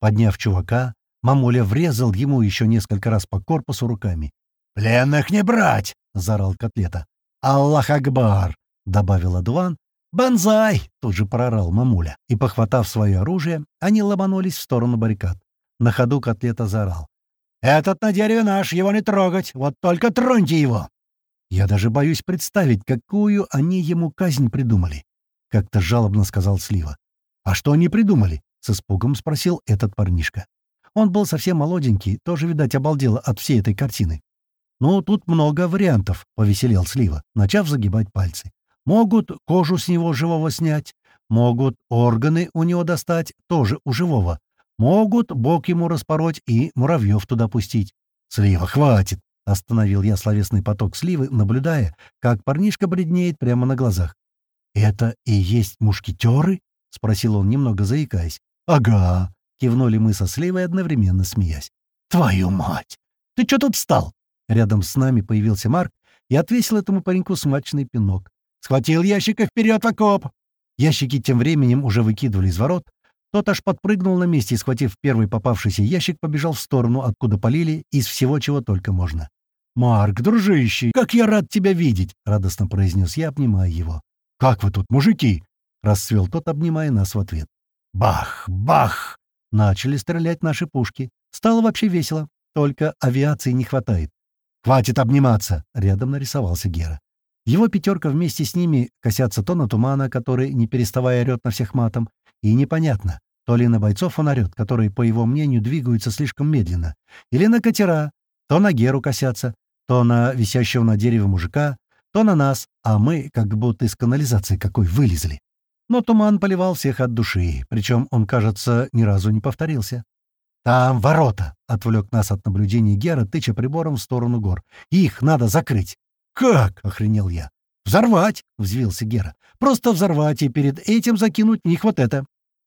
Подняв чувака, Мамуля врезал ему еще несколько раз по корпусу руками. «Пленных не брать!» — заорал котлета. «Аллах Акбар!» — добавил Адуан. «Бонзай!» — тут же прорал мамуля. И, похватав свое оружие, они ломанулись в сторону баррикад. На ходу котлета заорал. «Этот на дереве наш, его не трогать! Вот только троньте его!» Я даже боюсь представить, какую они ему казнь придумали. Как-то жалобно сказал Слива. «А что они придумали?» — с испугом спросил этот парнишка. Он был совсем молоденький, тоже, видать, обалдел от всей этой картины. «Ну, тут много вариантов», — повеселел Слива, начав загибать пальцы. «Могут кожу с него живого снять, могут органы у него достать, тоже у живого, могут бок ему распороть и муравьев туда пустить». «Слива, хватит!» — остановил я словесный поток Сливы, наблюдая, как парнишка бледнеет прямо на глазах. «Это и есть мушкетеры?» — спросил он, немного заикаясь. «Ага», — кивнули мы со Сливой, одновременно смеясь. «Твою мать! Ты что тут встал?» Рядом с нами появился Марк и отвесил этому пареньку смачный пинок. «Схватил ящика вперед в окоп!» Ящики тем временем уже выкидывали из ворот. Тот аж подпрыгнул на месте и, схватив первый попавшийся ящик, побежал в сторону, откуда полили, из всего, чего только можно. «Марк, дружище, как я рад тебя видеть!» — радостно произнес я, обнимая его. «Как вы тут, мужики?» — расцвел тот, обнимая нас в ответ. «Бах! Бах!» Начали стрелять наши пушки. Стало вообще весело. Только авиации не хватает. «Хватит обниматься!» — рядом нарисовался Гера. Его пятерка вместе с ними косятся то на тумана, который, не переставая, орёт на всех матом, и непонятно, то ли на бойцов он орёт, которые, по его мнению, двигаются слишком медленно, или на катера, то на Геру косятся, то на висящего на дереве мужика, то на нас, а мы как будто из канализации какой вылезли. Но туман поливал всех от души, причем он, кажется, ни разу не повторился. «Там ворота!» — отвлек нас от наблюдения Гера, тыча прибором в сторону гор. «Их надо закрыть!» «Как?» — охренел я. «Взорвать!» — взвился Гера. «Просто взорвать и перед этим закинуть них вот это!»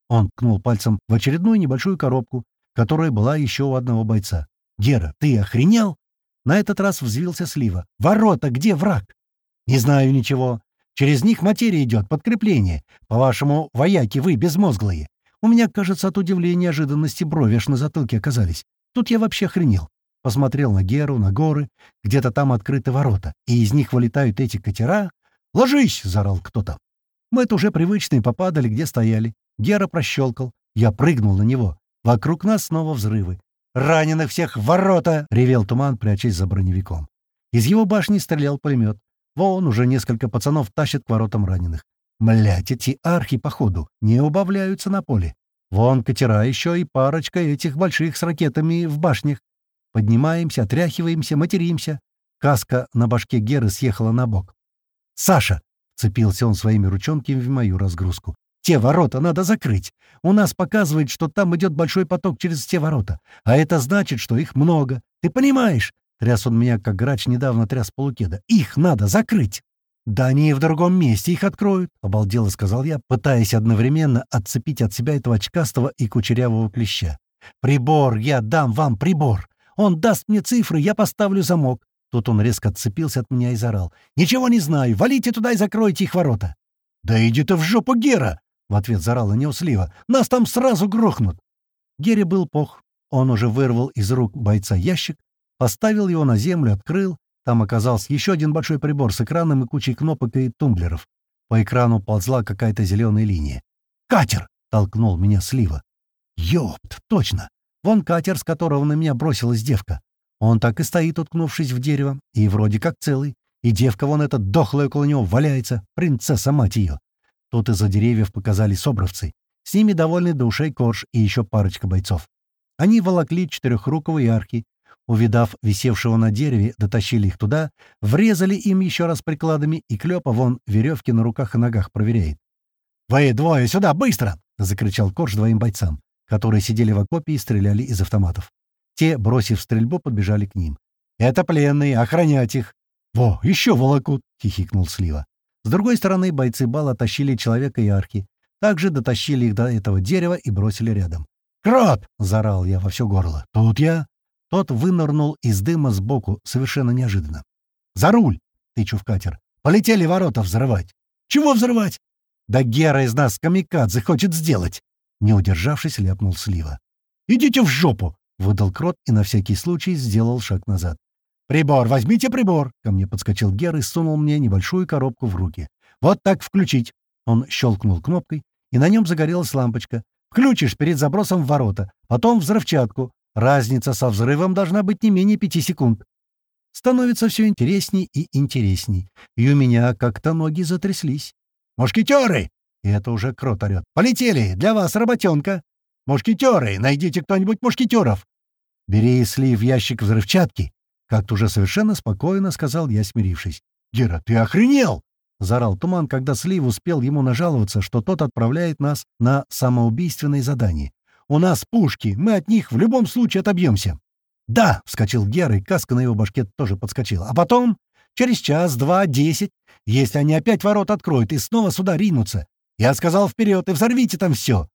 Он ткнул пальцем в очередную небольшую коробку, которая была еще у одного бойца. «Гера, ты охренел?» На этот раз взвился Слива. «Ворота! Где враг?» «Не знаю ничего. Через них материя идет, подкрепление. По-вашему, вояки вы безмозглые. У меня, кажется, от удивления неожиданности брови аж на затылке оказались. Тут я вообще охренел. Посмотрел на Геру, на горы. Где-то там открыты ворота, и из них вылетают эти катера. «Ложись!» — заорал кто-то. Мы-то уже привычные попадали, где стояли. Гера прощелкал. Я прыгнул на него. Вокруг нас снова взрывы. «Раненых всех в ворота!» — ревел туман, прячась за броневиком. Из его башни стрелял пулемет. Вон уже несколько пацанов тащат к воротам раненых. Млять, эти архи, походу, не убавляются на поле. Вон катера еще и парочка этих больших с ракетами в башнях. Поднимаемся, отряхиваемся, материмся. Каска на башке Геры съехала на бок. «Саша!» — цепился он своими ручонками в мою разгрузку. «Те ворота надо закрыть. У нас показывает, что там идет большой поток через те ворота. А это значит, что их много. Ты понимаешь?» Тряс он меня, как грач недавно тряс полукеда. «Их надо закрыть!» «Да они и в другом месте их откроют», — обалдело сказал я, пытаясь одновременно отцепить от себя этого очкастого и кучерявого клеща. «Прибор! Я дам вам прибор! Он даст мне цифры, я поставлю замок!» Тут он резко отцепился от меня и заорал. «Ничего не знаю! Валите туда и закройте их ворота!» «Да иди ты в жопу, Гера!» — в ответ заорала Неуслива. «Нас там сразу грохнут!» Гере был пох. Он уже вырвал из рук бойца ящик, поставил его на землю, открыл, там оказался еще один большой прибор с экраном и кучей кнопок и тумблеров. По экрану ползла какая-то зеленая линия. «Катер!» — толкнул меня слива. «Ёпт, точно! Вон катер, с которого на меня бросилась девка. Он так и стоит, уткнувшись в дерево, и вроде как целый. И девка вон эта дохлая около него валяется, принцесса мать ее. Тут из-за деревьев показали собровцы. С ними довольны до ушей корж и еще парочка бойцов. Они волокли четырехруковые арки, Увидав висевшего на дереве, дотащили их туда, врезали им еще раз прикладами, и Клёпа вон веревки на руках и ногах проверяет. «Вы двое сюда, быстро!» — закричал Корж двоим бойцам, которые сидели в окопе и стреляли из автоматов. Те, бросив стрельбу, подбежали к ним. «Это пленные, охранять их!» «Во, еще волокут!» — хихикнул Слива. С другой стороны, бойцы бала тащили человека и арки. Также дотащили их до этого дерева и бросили рядом. «Крот!» — заорал я во все горло. «Тут я!» Тот вынырнул из дыма сбоку совершенно неожиданно. «За руль!» — тычу в катер. «Полетели ворота взрывать!» «Чего взрывать?» «Да Гера из нас камикадзе хочет сделать!» Не удержавшись, ляпнул Слива. «Идите в жопу!» — выдал Крот и на всякий случай сделал шаг назад. «Прибор, возьмите прибор!» — ко мне подскочил Гер и сунул мне небольшую коробку в руки. «Вот так включить!» Он щелкнул кнопкой, и на нем загорелась лампочка. «Включишь перед забросом в ворота, потом взрывчатку. Разница со взрывом должна быть не менее пяти секунд». Становится все интересней и интересней, и у меня как-то ноги затряслись. «Мушкетеры!» — и это уже крот орёт. «Полетели! Для вас работенка!» «Мушкетеры! Найдите кто-нибудь мушкетеров!» «Бери и слив ящик взрывчатки!» Как-то уже совершенно спокойно сказал я, смирившись. «Гера, ты охренел!» — заорал Туман, когда Слив успел ему нажаловаться, что тот отправляет нас на самоубийственное задание. «У нас пушки, мы от них в любом случае отобьемся». «Да!» — вскочил Гера, и каска на его башке тоже подскочила. «А потом, через час, два, десять, если они опять ворот откроют и снова сюда ринутся, я сказал вперед и взорвите там все.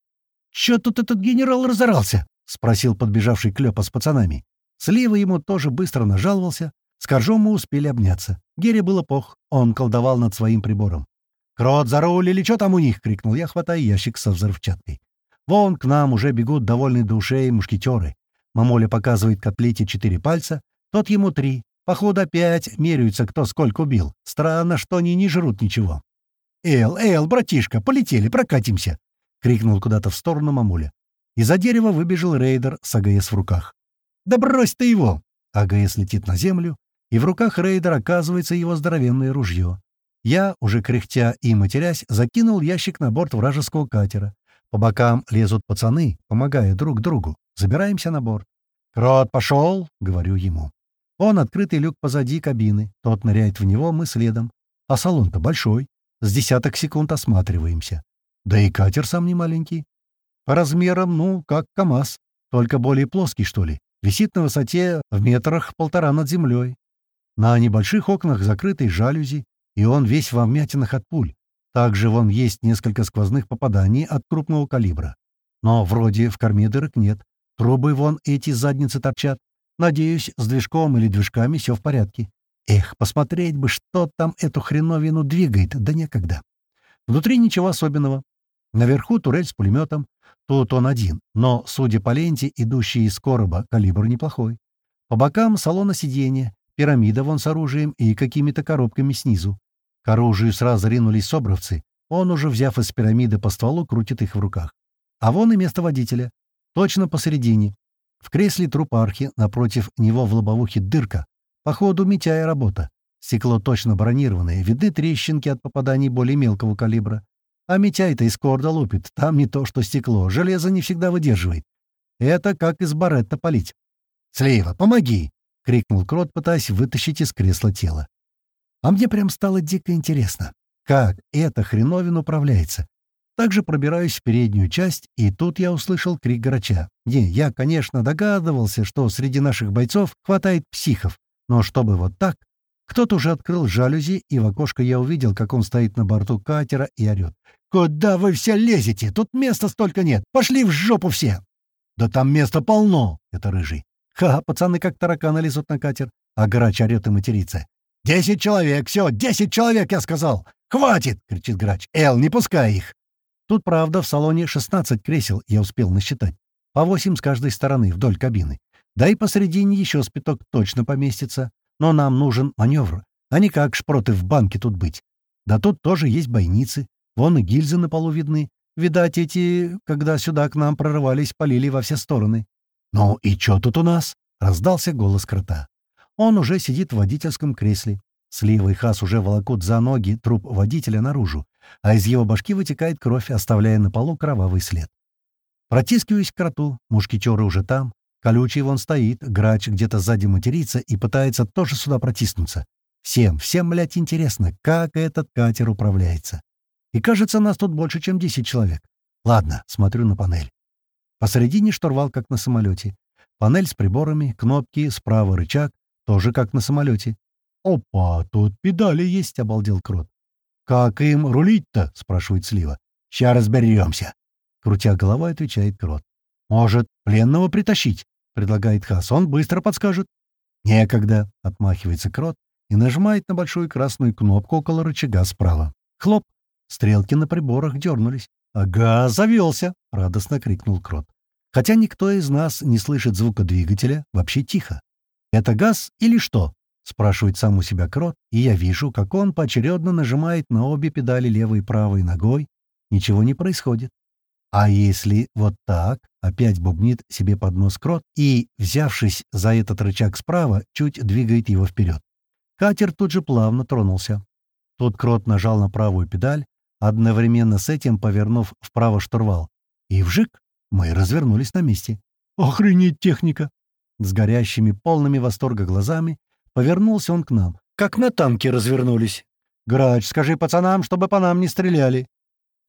«Чё тут этот генерал разорался?» — спросил подбежавший Клёпа с пацанами. Слева ему тоже быстро нажаловался. С Коржом мы успели обняться. Гере было пох, он колдовал над своим прибором. «Крот, за руль или что там у них?» — крикнул я, хватая ящик со взрывчаткой. Вон к нам уже бегут довольные до ушей мушкетеры. Мамоля показывает котлете четыре пальца, тот ему три. Походу опять меряются, кто сколько убил. Странно, что они не жрут ничего. «Эл, Эл, братишка, полетели, прокатимся!» — крикнул куда-то в сторону мамуля. Из-за дерева выбежал рейдер с АГС в руках. «Да брось ты его!» АГС летит на землю, и в руках рейдера оказывается его здоровенное ружье. Я, уже кряхтя и матерясь, закинул ящик на борт вражеского катера. По бокам лезут пацаны, помогая друг другу. Забираемся на борт. «Крот, пошел!» — говорю ему. Он открытый люк позади кабины. Тот ныряет в него, мы следом. А салон-то большой. С десяток секунд осматриваемся. Да и катер сам не маленький. По размерам, ну, как КАМАЗ, только более плоский, что ли. Висит на высоте в метрах полтора над землей. На небольших окнах закрытые жалюзи, и он весь во вмятинах от пуль. Также вон есть несколько сквозных попаданий от крупного калибра. Но вроде в корме дырок нет. Трубы вон эти задницы торчат. Надеюсь, с движком или движками все в порядке. Эх, посмотреть бы, что там эту хреновину двигает, да некогда. Внутри ничего особенного. Наверху турель с пулеметом. Тут он один, но, судя по ленте, идущий из короба, калибр неплохой. По бокам салона сиденья, пирамида вон с оружием и какими-то коробками снизу. К оружию сразу ринулись собровцы. Он, уже взяв из пирамиды по стволу, крутит их в руках. А вон и место водителя. Точно посередине. В кресле труп архи, напротив него в лобовухе дырка. Походу, Митяя работа. Стекло точно бронированное, видны трещинки от попаданий более мелкого калибра. А Митяй-то из корда лупит, там не то что стекло, железо не всегда выдерживает. Это как из баретта полить. «Слева, помоги!» — крикнул Крот, пытаясь вытащить из кресла тело. А мне прям стало дико интересно, как эта хреновина управляется. Также пробираюсь в переднюю часть, и тут я услышал крик грача. Не, я, конечно, догадывался, что среди наших бойцов хватает психов, но чтобы вот так... Кто-то уже открыл жалюзи, и в окошко я увидел, как он стоит на борту катера и орёт. «Куда вы все лезете? Тут места столько нет! Пошли в жопу все!» «Да там места полно!» — это рыжий. «Ха, пацаны как тараканы лезут на катер!» А грач орёт и матерится. «Десять человек! Все, десять человек, я сказал! Хватит!» — кричит грач. «Эл, не пускай их!» Тут, правда, в салоне 16 кресел я успел насчитать. По восемь с каждой стороны вдоль кабины. Да и посередине еще спиток точно поместится. Но нам нужен маневр, а не как шпроты в банке тут быть. Да тут тоже есть бойницы. Вон и гильзы на полу видны. Видать, эти, когда сюда к нам прорывались, полили во все стороны. «Ну и чё тут у нас?» — раздался голос крота. Он уже сидит в водительском кресле. Слива и Хас уже волокут за ноги труп водителя наружу, а из его башки вытекает кровь, оставляя на полу кровавый след. Протискиваюсь к кроту, мушкетеры уже там. Колючий вон стоит, грач где-то сзади матерится и пытается тоже сюда протиснуться. Всем, всем, блядь, интересно, как этот катер управляется. И кажется, нас тут больше, чем 10 человек. Ладно, смотрю на панель. Посередине штурвал, как на самолете. Панель с приборами, кнопки, справа рычаг, тоже как на самолете. «Опа, тут педали есть», — обалдел Крот. «Как им рулить-то?» — спрашивает Слива. «Ща разберемся», — крутя головой, отвечает Крот. «Может, пленного притащить?» — предлагает Хас. «Он быстро подскажет». «Некогда», — отмахивается Крот и нажимает на большую красную кнопку около рычага справа. Хлоп! Стрелки на приборах дернулись. «Ага, завелся!» — радостно крикнул Крот. Хотя никто из нас не слышит звука двигателя, вообще тихо. «Это газ или что?» — спрашивает сам у себя крот, и я вижу, как он поочередно нажимает на обе педали левой и правой ногой. Ничего не происходит. А если вот так, опять бубнит себе под нос крот и, взявшись за этот рычаг справа, чуть двигает его вперед. Катер тут же плавно тронулся. Тут крот нажал на правую педаль, одновременно с этим повернув вправо штурвал. И вжик, мы развернулись на месте. «Охренеть техника!» С горящими, полными восторга глазами повернулся он к нам. «Как на танке развернулись!» «Грач, скажи пацанам, чтобы по нам не стреляли!»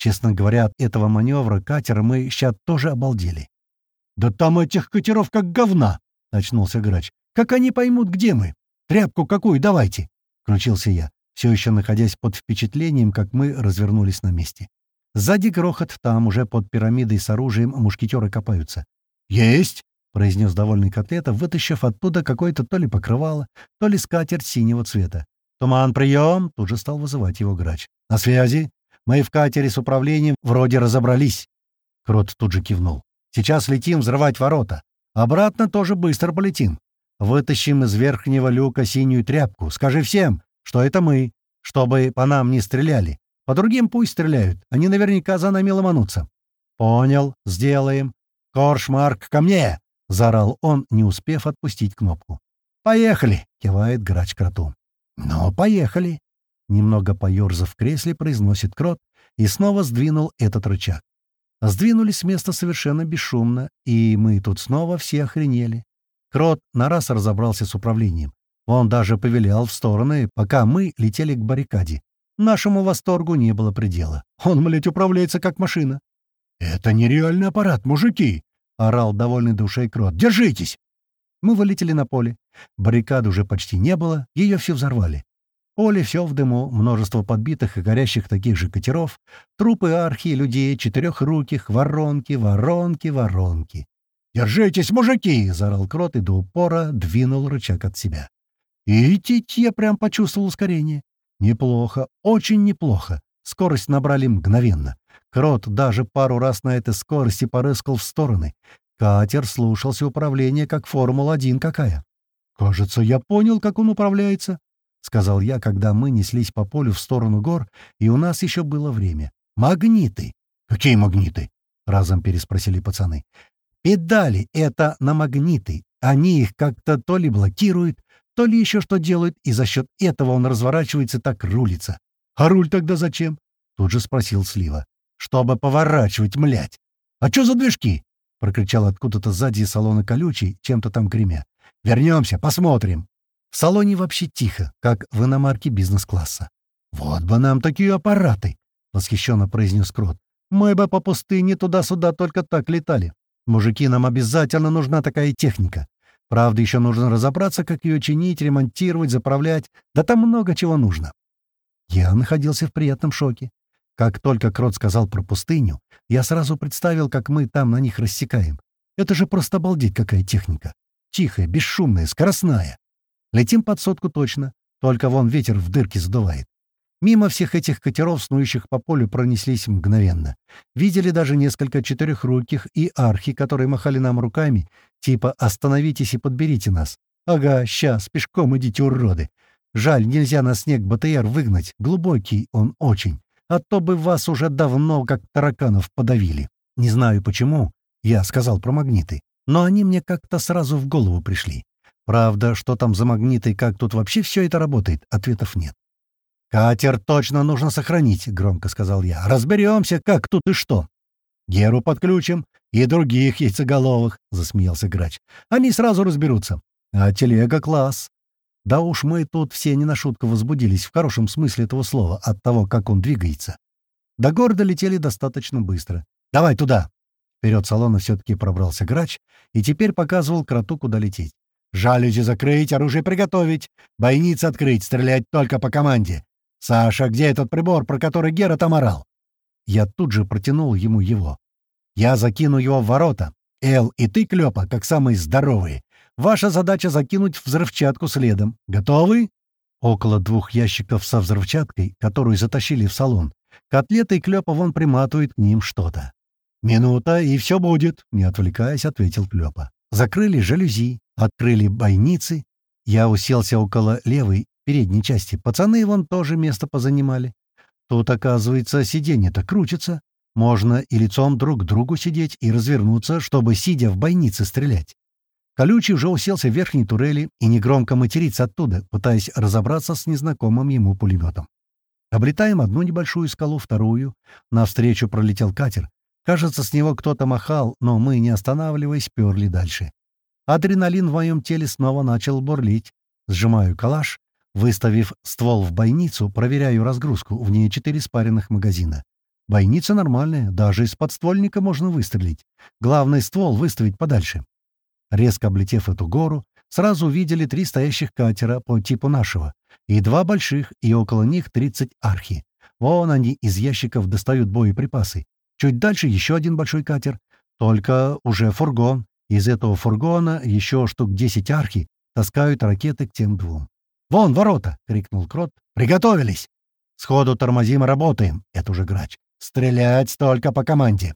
Честно говоря, от этого маневра катера мы сейчас тоже обалдели. «Да там этих катеров как говна!» — очнулся Грач. «Как они поймут, где мы? Тряпку какую давайте!» — включился я, все еще находясь под впечатлением, как мы развернулись на месте. Сзади грохот, там уже под пирамидой с оружием мушкетеры копаются. «Есть!» — произнес довольный котлета, вытащив оттуда какое-то то ли покрывало, то ли скатерть синего цвета. «Туман, прием!» — тут же стал вызывать его грач. «На связи!» Мы в катере с управлением вроде разобрались». Крот тут же кивнул. «Сейчас летим взрывать ворота. Обратно тоже быстро полетим. Вытащим из верхнего люка синюю тряпку. Скажи всем, что это мы, чтобы по нам не стреляли. По другим пусть стреляют. Они наверняка за нами ломанутся». «Понял. Сделаем. Коршмарк, ко мне!» — заорал он, не успев отпустить кнопку. «Поехали!» — кивает грач кроту. «Ну, поехали!» Немного поерзав в кресле, произносит крот и снова сдвинул этот рычаг. Сдвинулись с места совершенно бесшумно, и мы тут снова все охренели. Крот на раз разобрался с управлением. Он даже повелял в стороны, пока мы летели к баррикаде. Нашему восторгу не было предела. Он, млядь, управляется как машина. «Это нереальный аппарат, мужики!» — орал довольный душой Крот. «Держитесь!» Мы вылетели на поле. Баррикады уже почти не было, ее все взорвали. Поле все в дыму, множество подбитых и горящих таких же катеров, трупы архи, людей, четырехруких, воронки, воронки, воронки. «Держитесь, мужики!» — заорал крот и до упора двинул рычаг от себя. И я прям почувствовал ускорение. Неплохо, очень неплохо. Скорость набрали мгновенно. Крот даже пару раз на этой скорости порыскал в стороны. Катер слушался управления, как Формула-1 какая. Кажется, я понял, как он управляется. — сказал я, когда мы неслись по полю в сторону гор, и у нас еще было время. «Магниты!» «Какие магниты?» — разом переспросили пацаны. «Педали — это на магниты. Они их как-то то ли блокируют, то ли еще что делают, и за счет этого он разворачивается так рулится. А руль тогда зачем?» — тут же спросил Слива. «Чтобы поворачивать, млять!» «А что за движки?» — прокричал откуда-то сзади салона колючий, чем-то там гремя. «Вернемся, посмотрим!» В салоне вообще тихо, как в иномарке бизнес-класса. «Вот бы нам такие аппараты!» — восхищенно произнес Крот. «Мы бы по пустыне туда-сюда только так летали. Мужики, нам обязательно нужна такая техника. Правда, еще нужно разобраться, как ее чинить, ремонтировать, заправлять. Да там много чего нужно». Я находился в приятном шоке. Как только Крот сказал про пустыню, я сразу представил, как мы там на них рассекаем. Это же просто обалдеть, какая техника. Тихая, бесшумная, скоростная. Летим под сотку точно, только вон ветер в дырки задувает. Мимо всех этих катеров, снующих по полю, пронеслись мгновенно. Видели даже несколько четырехруких и архи, которые махали нам руками, типа «Остановитесь и подберите нас». «Ага, сейчас, пешком идите, уроды». Жаль, нельзя на снег БТР выгнать, глубокий он очень. А то бы вас уже давно, как тараканов, подавили. Не знаю почему, я сказал про магниты, но они мне как-то сразу в голову пришли. Правда, что там за магниты и как тут вообще все это работает, ответов нет. «Катер точно нужно сохранить», — громко сказал я. «Разберемся, как тут и что». «Геру подключим и других яйцеголовых», — засмеялся грач. «Они сразу разберутся. А телега — класс. Да уж мы тут все не на шутку возбудились в хорошем смысле этого слова от того, как он двигается. До города летели достаточно быстро. «Давай туда!» Вперед салона все-таки пробрался грач и теперь показывал кроту, куда лететь. Жалюзи закрыть, оружие приготовить. Бойницы открыть, стрелять только по команде. Саша, где этот прибор, про который Гера там орал? Я тут же протянул ему его. Я закину его в ворота. Эл и ты, Клёпа, как самые здоровые. Ваша задача закинуть взрывчатку следом. Готовы? Около двух ящиков со взрывчаткой, которую затащили в салон. Котлеты и Клёпа вон приматывают к ним что-то. «Минута, и все будет», — не отвлекаясь, ответил Клёпа. Закрыли жалюзи, открыли бойницы. Я уселся около левой, передней части. Пацаны вон тоже место позанимали. Тут, оказывается, сиденье-то крутится. Можно и лицом друг к другу сидеть и развернуться, чтобы, сидя в бойнице, стрелять. Колючий уже уселся в верхней турели и негромко матерится оттуда, пытаясь разобраться с незнакомым ему пулеметом. Облетаем одну небольшую скалу, вторую. Навстречу пролетел катер. Кажется, с него кто-то махал, но мы, не останавливаясь, перли дальше. Адреналин в моем теле снова начал бурлить. Сжимаю калаш, выставив ствол в бойницу, проверяю разгрузку, в ней четыре спаренных магазина. Бойница нормальная, даже из подствольника можно выстрелить. Главный ствол выставить подальше. Резко облетев эту гору, сразу увидели три стоящих катера по типу нашего, и два больших, и около них 30 архи. Вон они из ящиков достают боеприпасы. Чуть дальше еще один большой катер, только уже фургон. Из этого фургона еще штук 10 архи таскают ракеты к тем двум. «Вон ворота!» — крикнул Крот. «Приготовились!» «Сходу тормозим и работаем!» — это уже грач. «Стрелять только по команде!»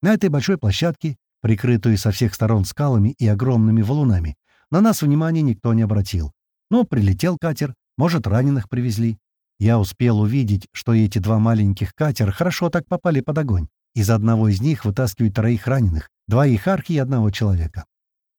На этой большой площадке, прикрытую со всех сторон скалами и огромными валунами, на нас внимания никто не обратил. Но прилетел катер, может, раненых привезли. Я успел увидеть, что эти два маленьких катера хорошо так попали под огонь. Из одного из них вытаскивают троих раненых, двоих архи и одного человека.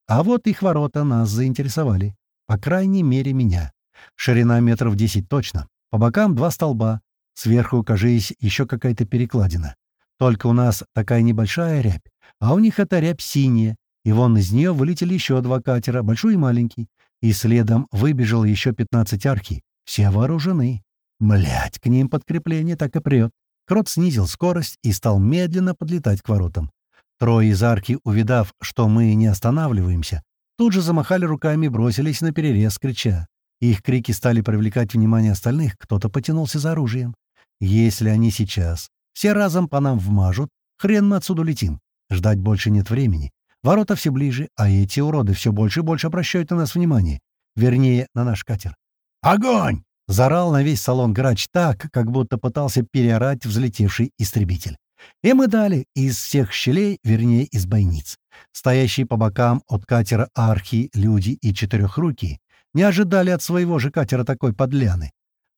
А вот их ворота нас заинтересовали. По крайней мере, меня. Ширина метров десять точно. По бокам два столба. Сверху, кажись, еще какая-то перекладина. Только у нас такая небольшая рябь, а у них эта рябь синяя. И вон из нее вылетели еще два катера, большой и маленький. И следом выбежал еще пятнадцать архи. Все вооружены. Млять, к ним подкрепление так и прет. Крот снизил скорость и стал медленно подлетать к воротам. Трое из арки, увидав, что мы не останавливаемся, тут же замахали руками и бросились на перерез, крича. Их крики стали привлекать внимание остальных, кто-то потянулся за оружием. Если они сейчас все разом по нам вмажут, хрен мы отсюда летим. Ждать больше нет времени. Ворота все ближе, а эти уроды все больше и больше обращают на нас внимание. Вернее, на наш катер. «Огонь!» Зарал на весь салон грач так, как будто пытался переорать взлетевший истребитель. И мы дали из всех щелей, вернее, из бойниц. Стоящие по бокам от катера архи, люди и четырехруки не ожидали от своего же катера такой подляны.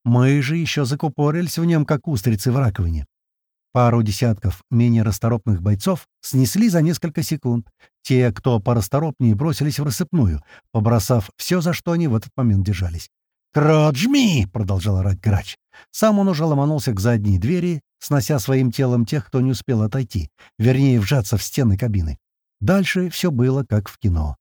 Мы же еще закупорились в нем, как устрицы в раковине. Пару десятков менее расторопных бойцов снесли за несколько секунд. Те, кто порасторопнее, бросились в рассыпную, побросав все, за что они в этот момент держались. «Крот, жми!» — продолжал орать грач. Сам он уже ломанулся к задней двери, снося своим телом тех, кто не успел отойти, вернее, вжаться в стены кабины. Дальше все было как в кино.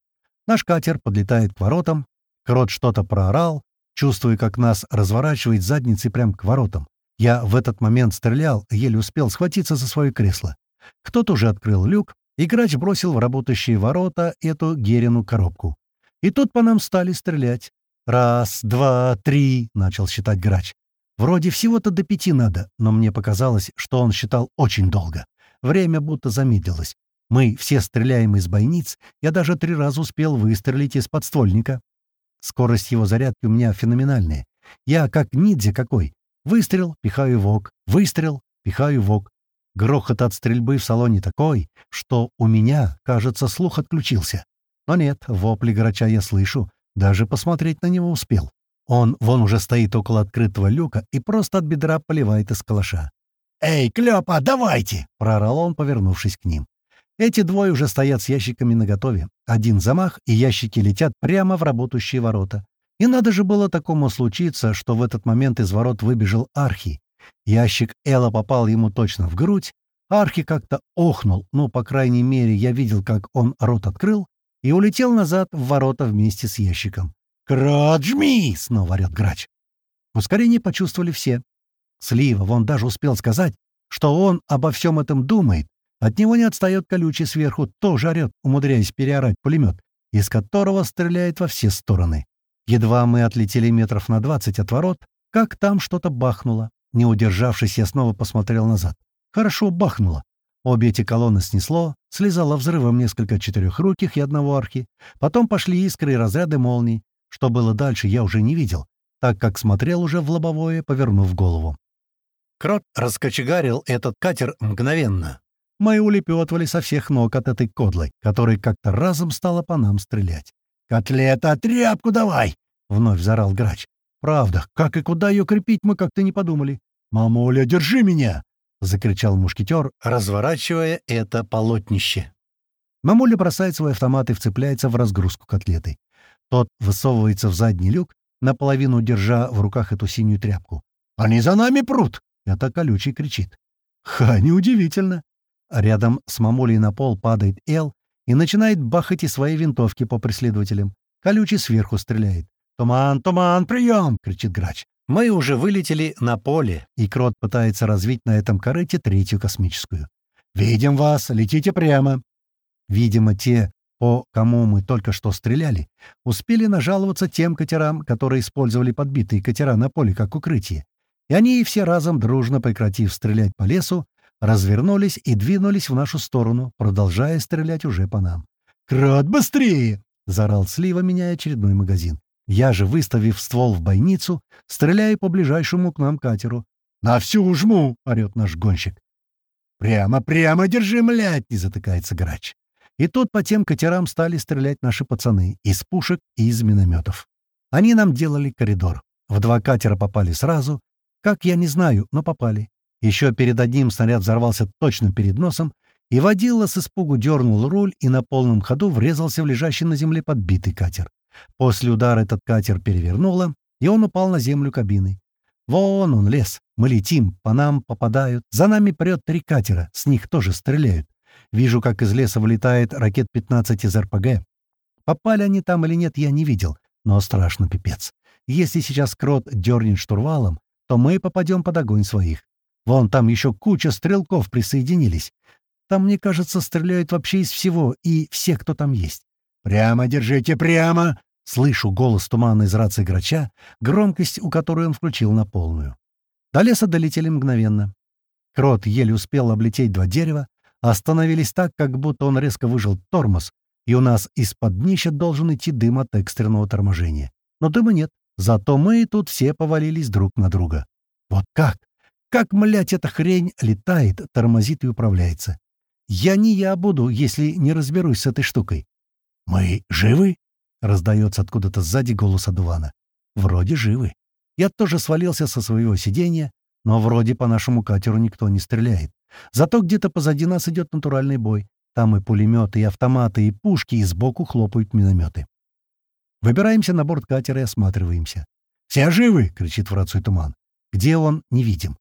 Наш катер подлетает к воротам, Крот что-то проорал, чувствуя, как нас разворачивает задницей прямо к воротам. Я в этот момент стрелял, еле успел схватиться за свое кресло. Кто-то уже открыл люк, и грач бросил в работающие ворота эту Герину коробку. И тут по нам стали стрелять. «Раз, два, три», — начал считать грач. Вроде всего-то до пяти надо, но мне показалось, что он считал очень долго. Время будто замедлилось. Мы все стреляем из бойниц, я даже три раза успел выстрелить из подствольника. Скорость его зарядки у меня феноменальная. Я как ниндзя какой. Выстрел, пихаю в выстрел, пихаю в. Грохот от стрельбы в салоне такой, что у меня, кажется, слух отключился. Но нет, вопли грача я слышу, даже посмотреть на него успел. Он вон уже стоит около открытого люка и просто от бедра поливает из калаша. «Эй, Клёпа, давайте!» — проорал он, повернувшись к ним. Эти двое уже стоят с ящиками наготове. Один замах, и ящики летят прямо в работающие ворота. И надо же было такому случиться, что в этот момент из ворот выбежал Архи. Ящик Элла попал ему точно в грудь. Архи как-то охнул, ну, по крайней мере, я видел, как он рот открыл, и улетел назад в ворота вместе с ящиком. «Краджми!» — снова орёт грач. Ускорение почувствовали все. Слива, вон даже успел сказать, что он обо всем этом думает. От него не отстает колючий сверху, тоже орёт, умудряясь переорать пулемет, из которого стреляет во все стороны. Едва мы отлетели метров на двадцать от ворот, как там что-то бахнуло. Не удержавшись, я снова посмотрел назад. Хорошо бахнуло. Обе эти колонны снесло, слезало взрывом несколько четырехруких и одного архи. Потом пошли искры и разряды молний. Что было дальше, я уже не видел, так как смотрел уже в лобовое, повернув голову. Крот раскочегарил этот катер мгновенно. Мы улепетывали со всех ног от этой кодлы, которая как-то разом стала по нам стрелять. «Котлета, тряпку давай!» — вновь зарал грач. «Правда, как и куда ее крепить, мы как-то не подумали». «Мамуля, держи меня!» — закричал мушкетер, разворачивая это полотнище. Мамуля бросает свой автомат и вцепляется в разгрузку котлеты. Тот высовывается в задний люк, наполовину держа в руках эту синюю тряпку. «Они за нами прут!» — это колючий кричит. «Ха, неудивительно!» Рядом с мамулей на пол падает Эл и начинает бахать из своей винтовки по преследователям. Колючий сверху стреляет. «Туман, туман, прием!» — кричит грач. Мы уже вылетели на поле, и Крот пытается развить на этом корыте третью космическую. «Видим вас, летите прямо!» Видимо, те, по кому мы только что стреляли, успели нажаловаться тем катерам, которые использовали подбитые катера на поле как укрытие. И они все разом, дружно прекратив стрелять по лесу, развернулись и двинулись в нашу сторону, продолжая стрелять уже по нам. «Крот, быстрее!» — заорал Слива, меняя очередной магазин. Я же, выставив ствол в бойницу, стреляю по ближайшему к нам катеру. «На всю жму!» — орёт наш гонщик. «Прямо, прямо держи, млядь!» — не затыкается грач. И тут по тем катерам стали стрелять наши пацаны из пушек и из минометов. Они нам делали коридор. В два катера попали сразу. Как, я не знаю, но попали. Еще перед одним снаряд взорвался точно перед носом, и водила с испугу дернул руль и на полном ходу врезался в лежащий на земле подбитый катер. После удара этот катер перевернуло, и он упал на землю кабины. Вон он, лес. Мы летим, по нам попадают. За нами прет три катера, с них тоже стреляют. Вижу, как из леса вылетает ракет-15 из РПГ. Попали они там или нет, я не видел, но страшно пипец. Если сейчас крот дернет штурвалом, то мы попадем под огонь своих. Вон там еще куча стрелков присоединились. Там, мне кажется, стреляют вообще из всего и все, кто там есть. «Прямо держите, прямо!» Слышу голос тумана из рации грача, громкость у которой он включил на полную. До леса долетели мгновенно. Крот еле успел облететь два дерева, остановились так, как будто он резко выжил тормоз, и у нас из-под днища должен идти дым от экстренного торможения. Но дыма нет, зато мы тут все повалились друг на друга. Вот как? Как, млять, эта хрень летает, тормозит и управляется? Я не я буду, если не разберусь с этой штукой. «Мы живы?» — раздается откуда-то сзади голос Адувана. «Вроде живы. Я тоже свалился со своего сиденья, но вроде по нашему катеру никто не стреляет. Зато где-то позади нас идет натуральный бой. Там и пулеметы, и автоматы, и пушки, и сбоку хлопают минометы. Выбираемся на борт катера и осматриваемся. «Все живы!» — кричит в рацию туман. «Где он? Не видим».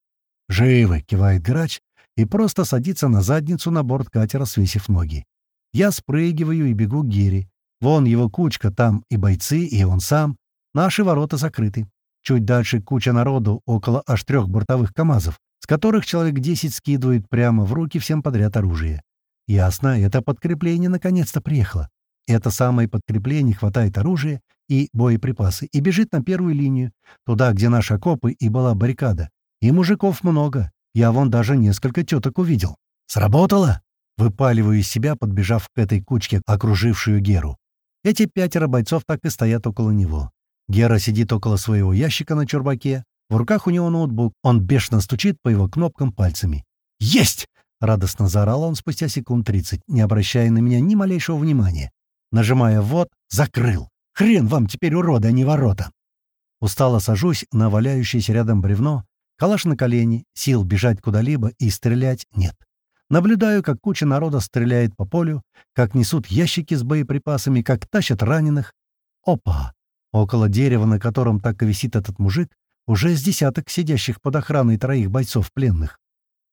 «Живы!» — кивает грач и просто садится на задницу на борт катера, свесив ноги. Я спрыгиваю и бегу к Гере. Вон его кучка, там и бойцы, и он сам. Наши ворота закрыты. Чуть дальше куча народу, около аж трех бортовых КАМАЗов, с которых человек десять скидывает прямо в руки всем подряд оружие. Ясно, это подкрепление наконец-то приехало. Это самое подкрепление хватает оружия и боеприпасы и бежит на первую линию, туда, где наши окопы и была баррикада. И мужиков много. Я вон даже несколько теток увидел. «Сработало!» Выпаливаю из себя, подбежав к этой кучке, окружившую Геру. Эти пятеро бойцов так и стоят около него. Гера сидит около своего ящика на чурбаке. В руках у него ноутбук. Он бешено стучит по его кнопкам пальцами. «Есть!» — радостно заорал он спустя секунд тридцать, не обращая на меня ни малейшего внимания. Нажимая «вот», закрыл. «Хрен вам теперь, уроды, а не ворота!» Устало сажусь на валяющееся рядом бревно, калаш на колени, сил бежать куда-либо и стрелять нет. Наблюдаю, как куча народа стреляет по полю, как несут ящики с боеприпасами, как тащат раненых. Опа! Около дерева, на котором так и висит этот мужик, уже с десяток сидящих под охраной троих бойцов пленных.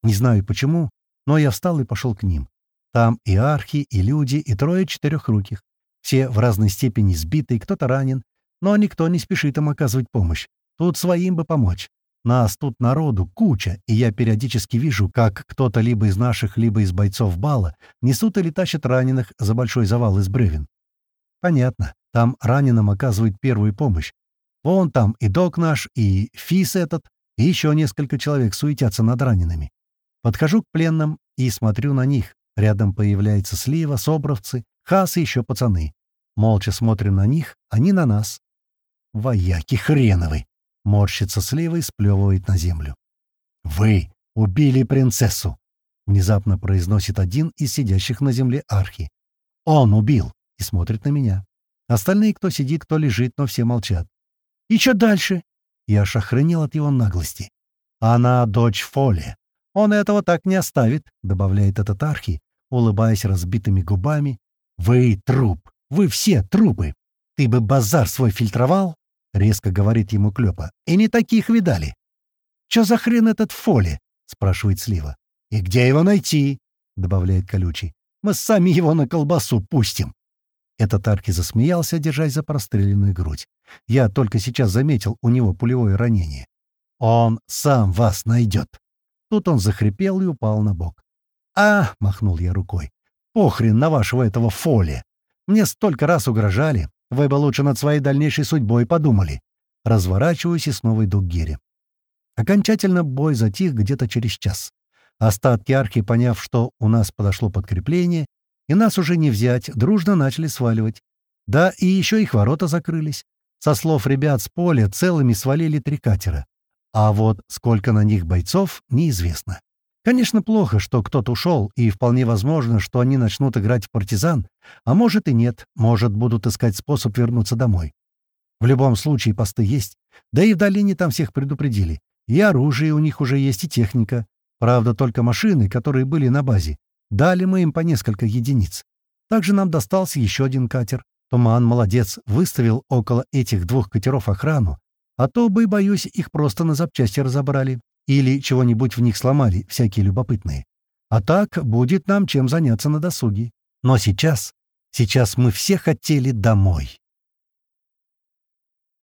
Не знаю почему, но я встал и пошел к ним. Там и архи, и люди, и трое четырехруких. Все в разной степени сбиты, кто-то ранен, но никто не спешит им оказывать помощь. Тут своим бы помочь. Нас тут народу куча, и я периодически вижу, как кто-то либо из наших, либо из бойцов бала несут или тащат раненых за большой завал из бревен. Понятно, там раненым оказывают первую помощь. Вон там и док наш, и фис этот, и еще несколько человек суетятся над ранеными. Подхожу к пленным и смотрю на них. Рядом появляется Слива, Собровцы, Хас и еще пацаны. Молча смотрим на них, они на нас. Вояки хреновы! Морщится слева и сплевывает на землю. «Вы убили принцессу!» — внезапно произносит один из сидящих на земле архи. «Он убил!» — и смотрит на меня. Остальные, кто сидит, кто лежит, но все молчат. «И что дальше?» Я аж охренел от его наглости. «Она дочь Фоли. Он этого так не оставит», — добавляет этот архи, улыбаясь разбитыми губами. «Вы труп! Вы все трупы! Ты бы базар свой фильтровал?» — резко говорит ему Клёпа. «И не таких видали». «Чё за хрен этот Фоли?» — спрашивает Слива. «И где его найти?» — добавляет Колючий. «Мы сами его на колбасу пустим». Этот Арки засмеялся, держась за простреленную грудь. Я только сейчас заметил у него пулевое ранение. «Он сам вас найдет!» Тут он захрипел и упал на бок. «А!» — махнул я рукой. «Похрен на вашего этого фоли! Мне столько раз угрожали. Вы бы лучше над своей дальнейшей судьбой подумали». Разворачиваюсь и снова иду к Гере. Окончательно бой затих где-то через час. Остатки архи, поняв, что у нас подошло подкрепление, и нас уже не взять, дружно начали сваливать. Да, и еще их ворота закрылись. Со слов ребят с поля целыми свалили три катера. А вот сколько на них бойцов, неизвестно. Конечно, плохо, что кто-то ушел, и вполне возможно, что они начнут играть в партизан, а может и нет, может будут искать способ вернуться домой. В любом случае посты есть, да и в долине там всех предупредили. И оружие у них уже есть, и техника. Правда, только машины, которые были на базе. Дали мы им по несколько единиц. Также нам достался еще один катер. Туман, молодец, выставил около этих двух катеров охрану, а то бы, боюсь, их просто на запчасти разобрали. Или чего-нибудь в них сломали, всякие любопытные. А так будет нам чем заняться на досуге. Но сейчас, сейчас мы все хотели домой.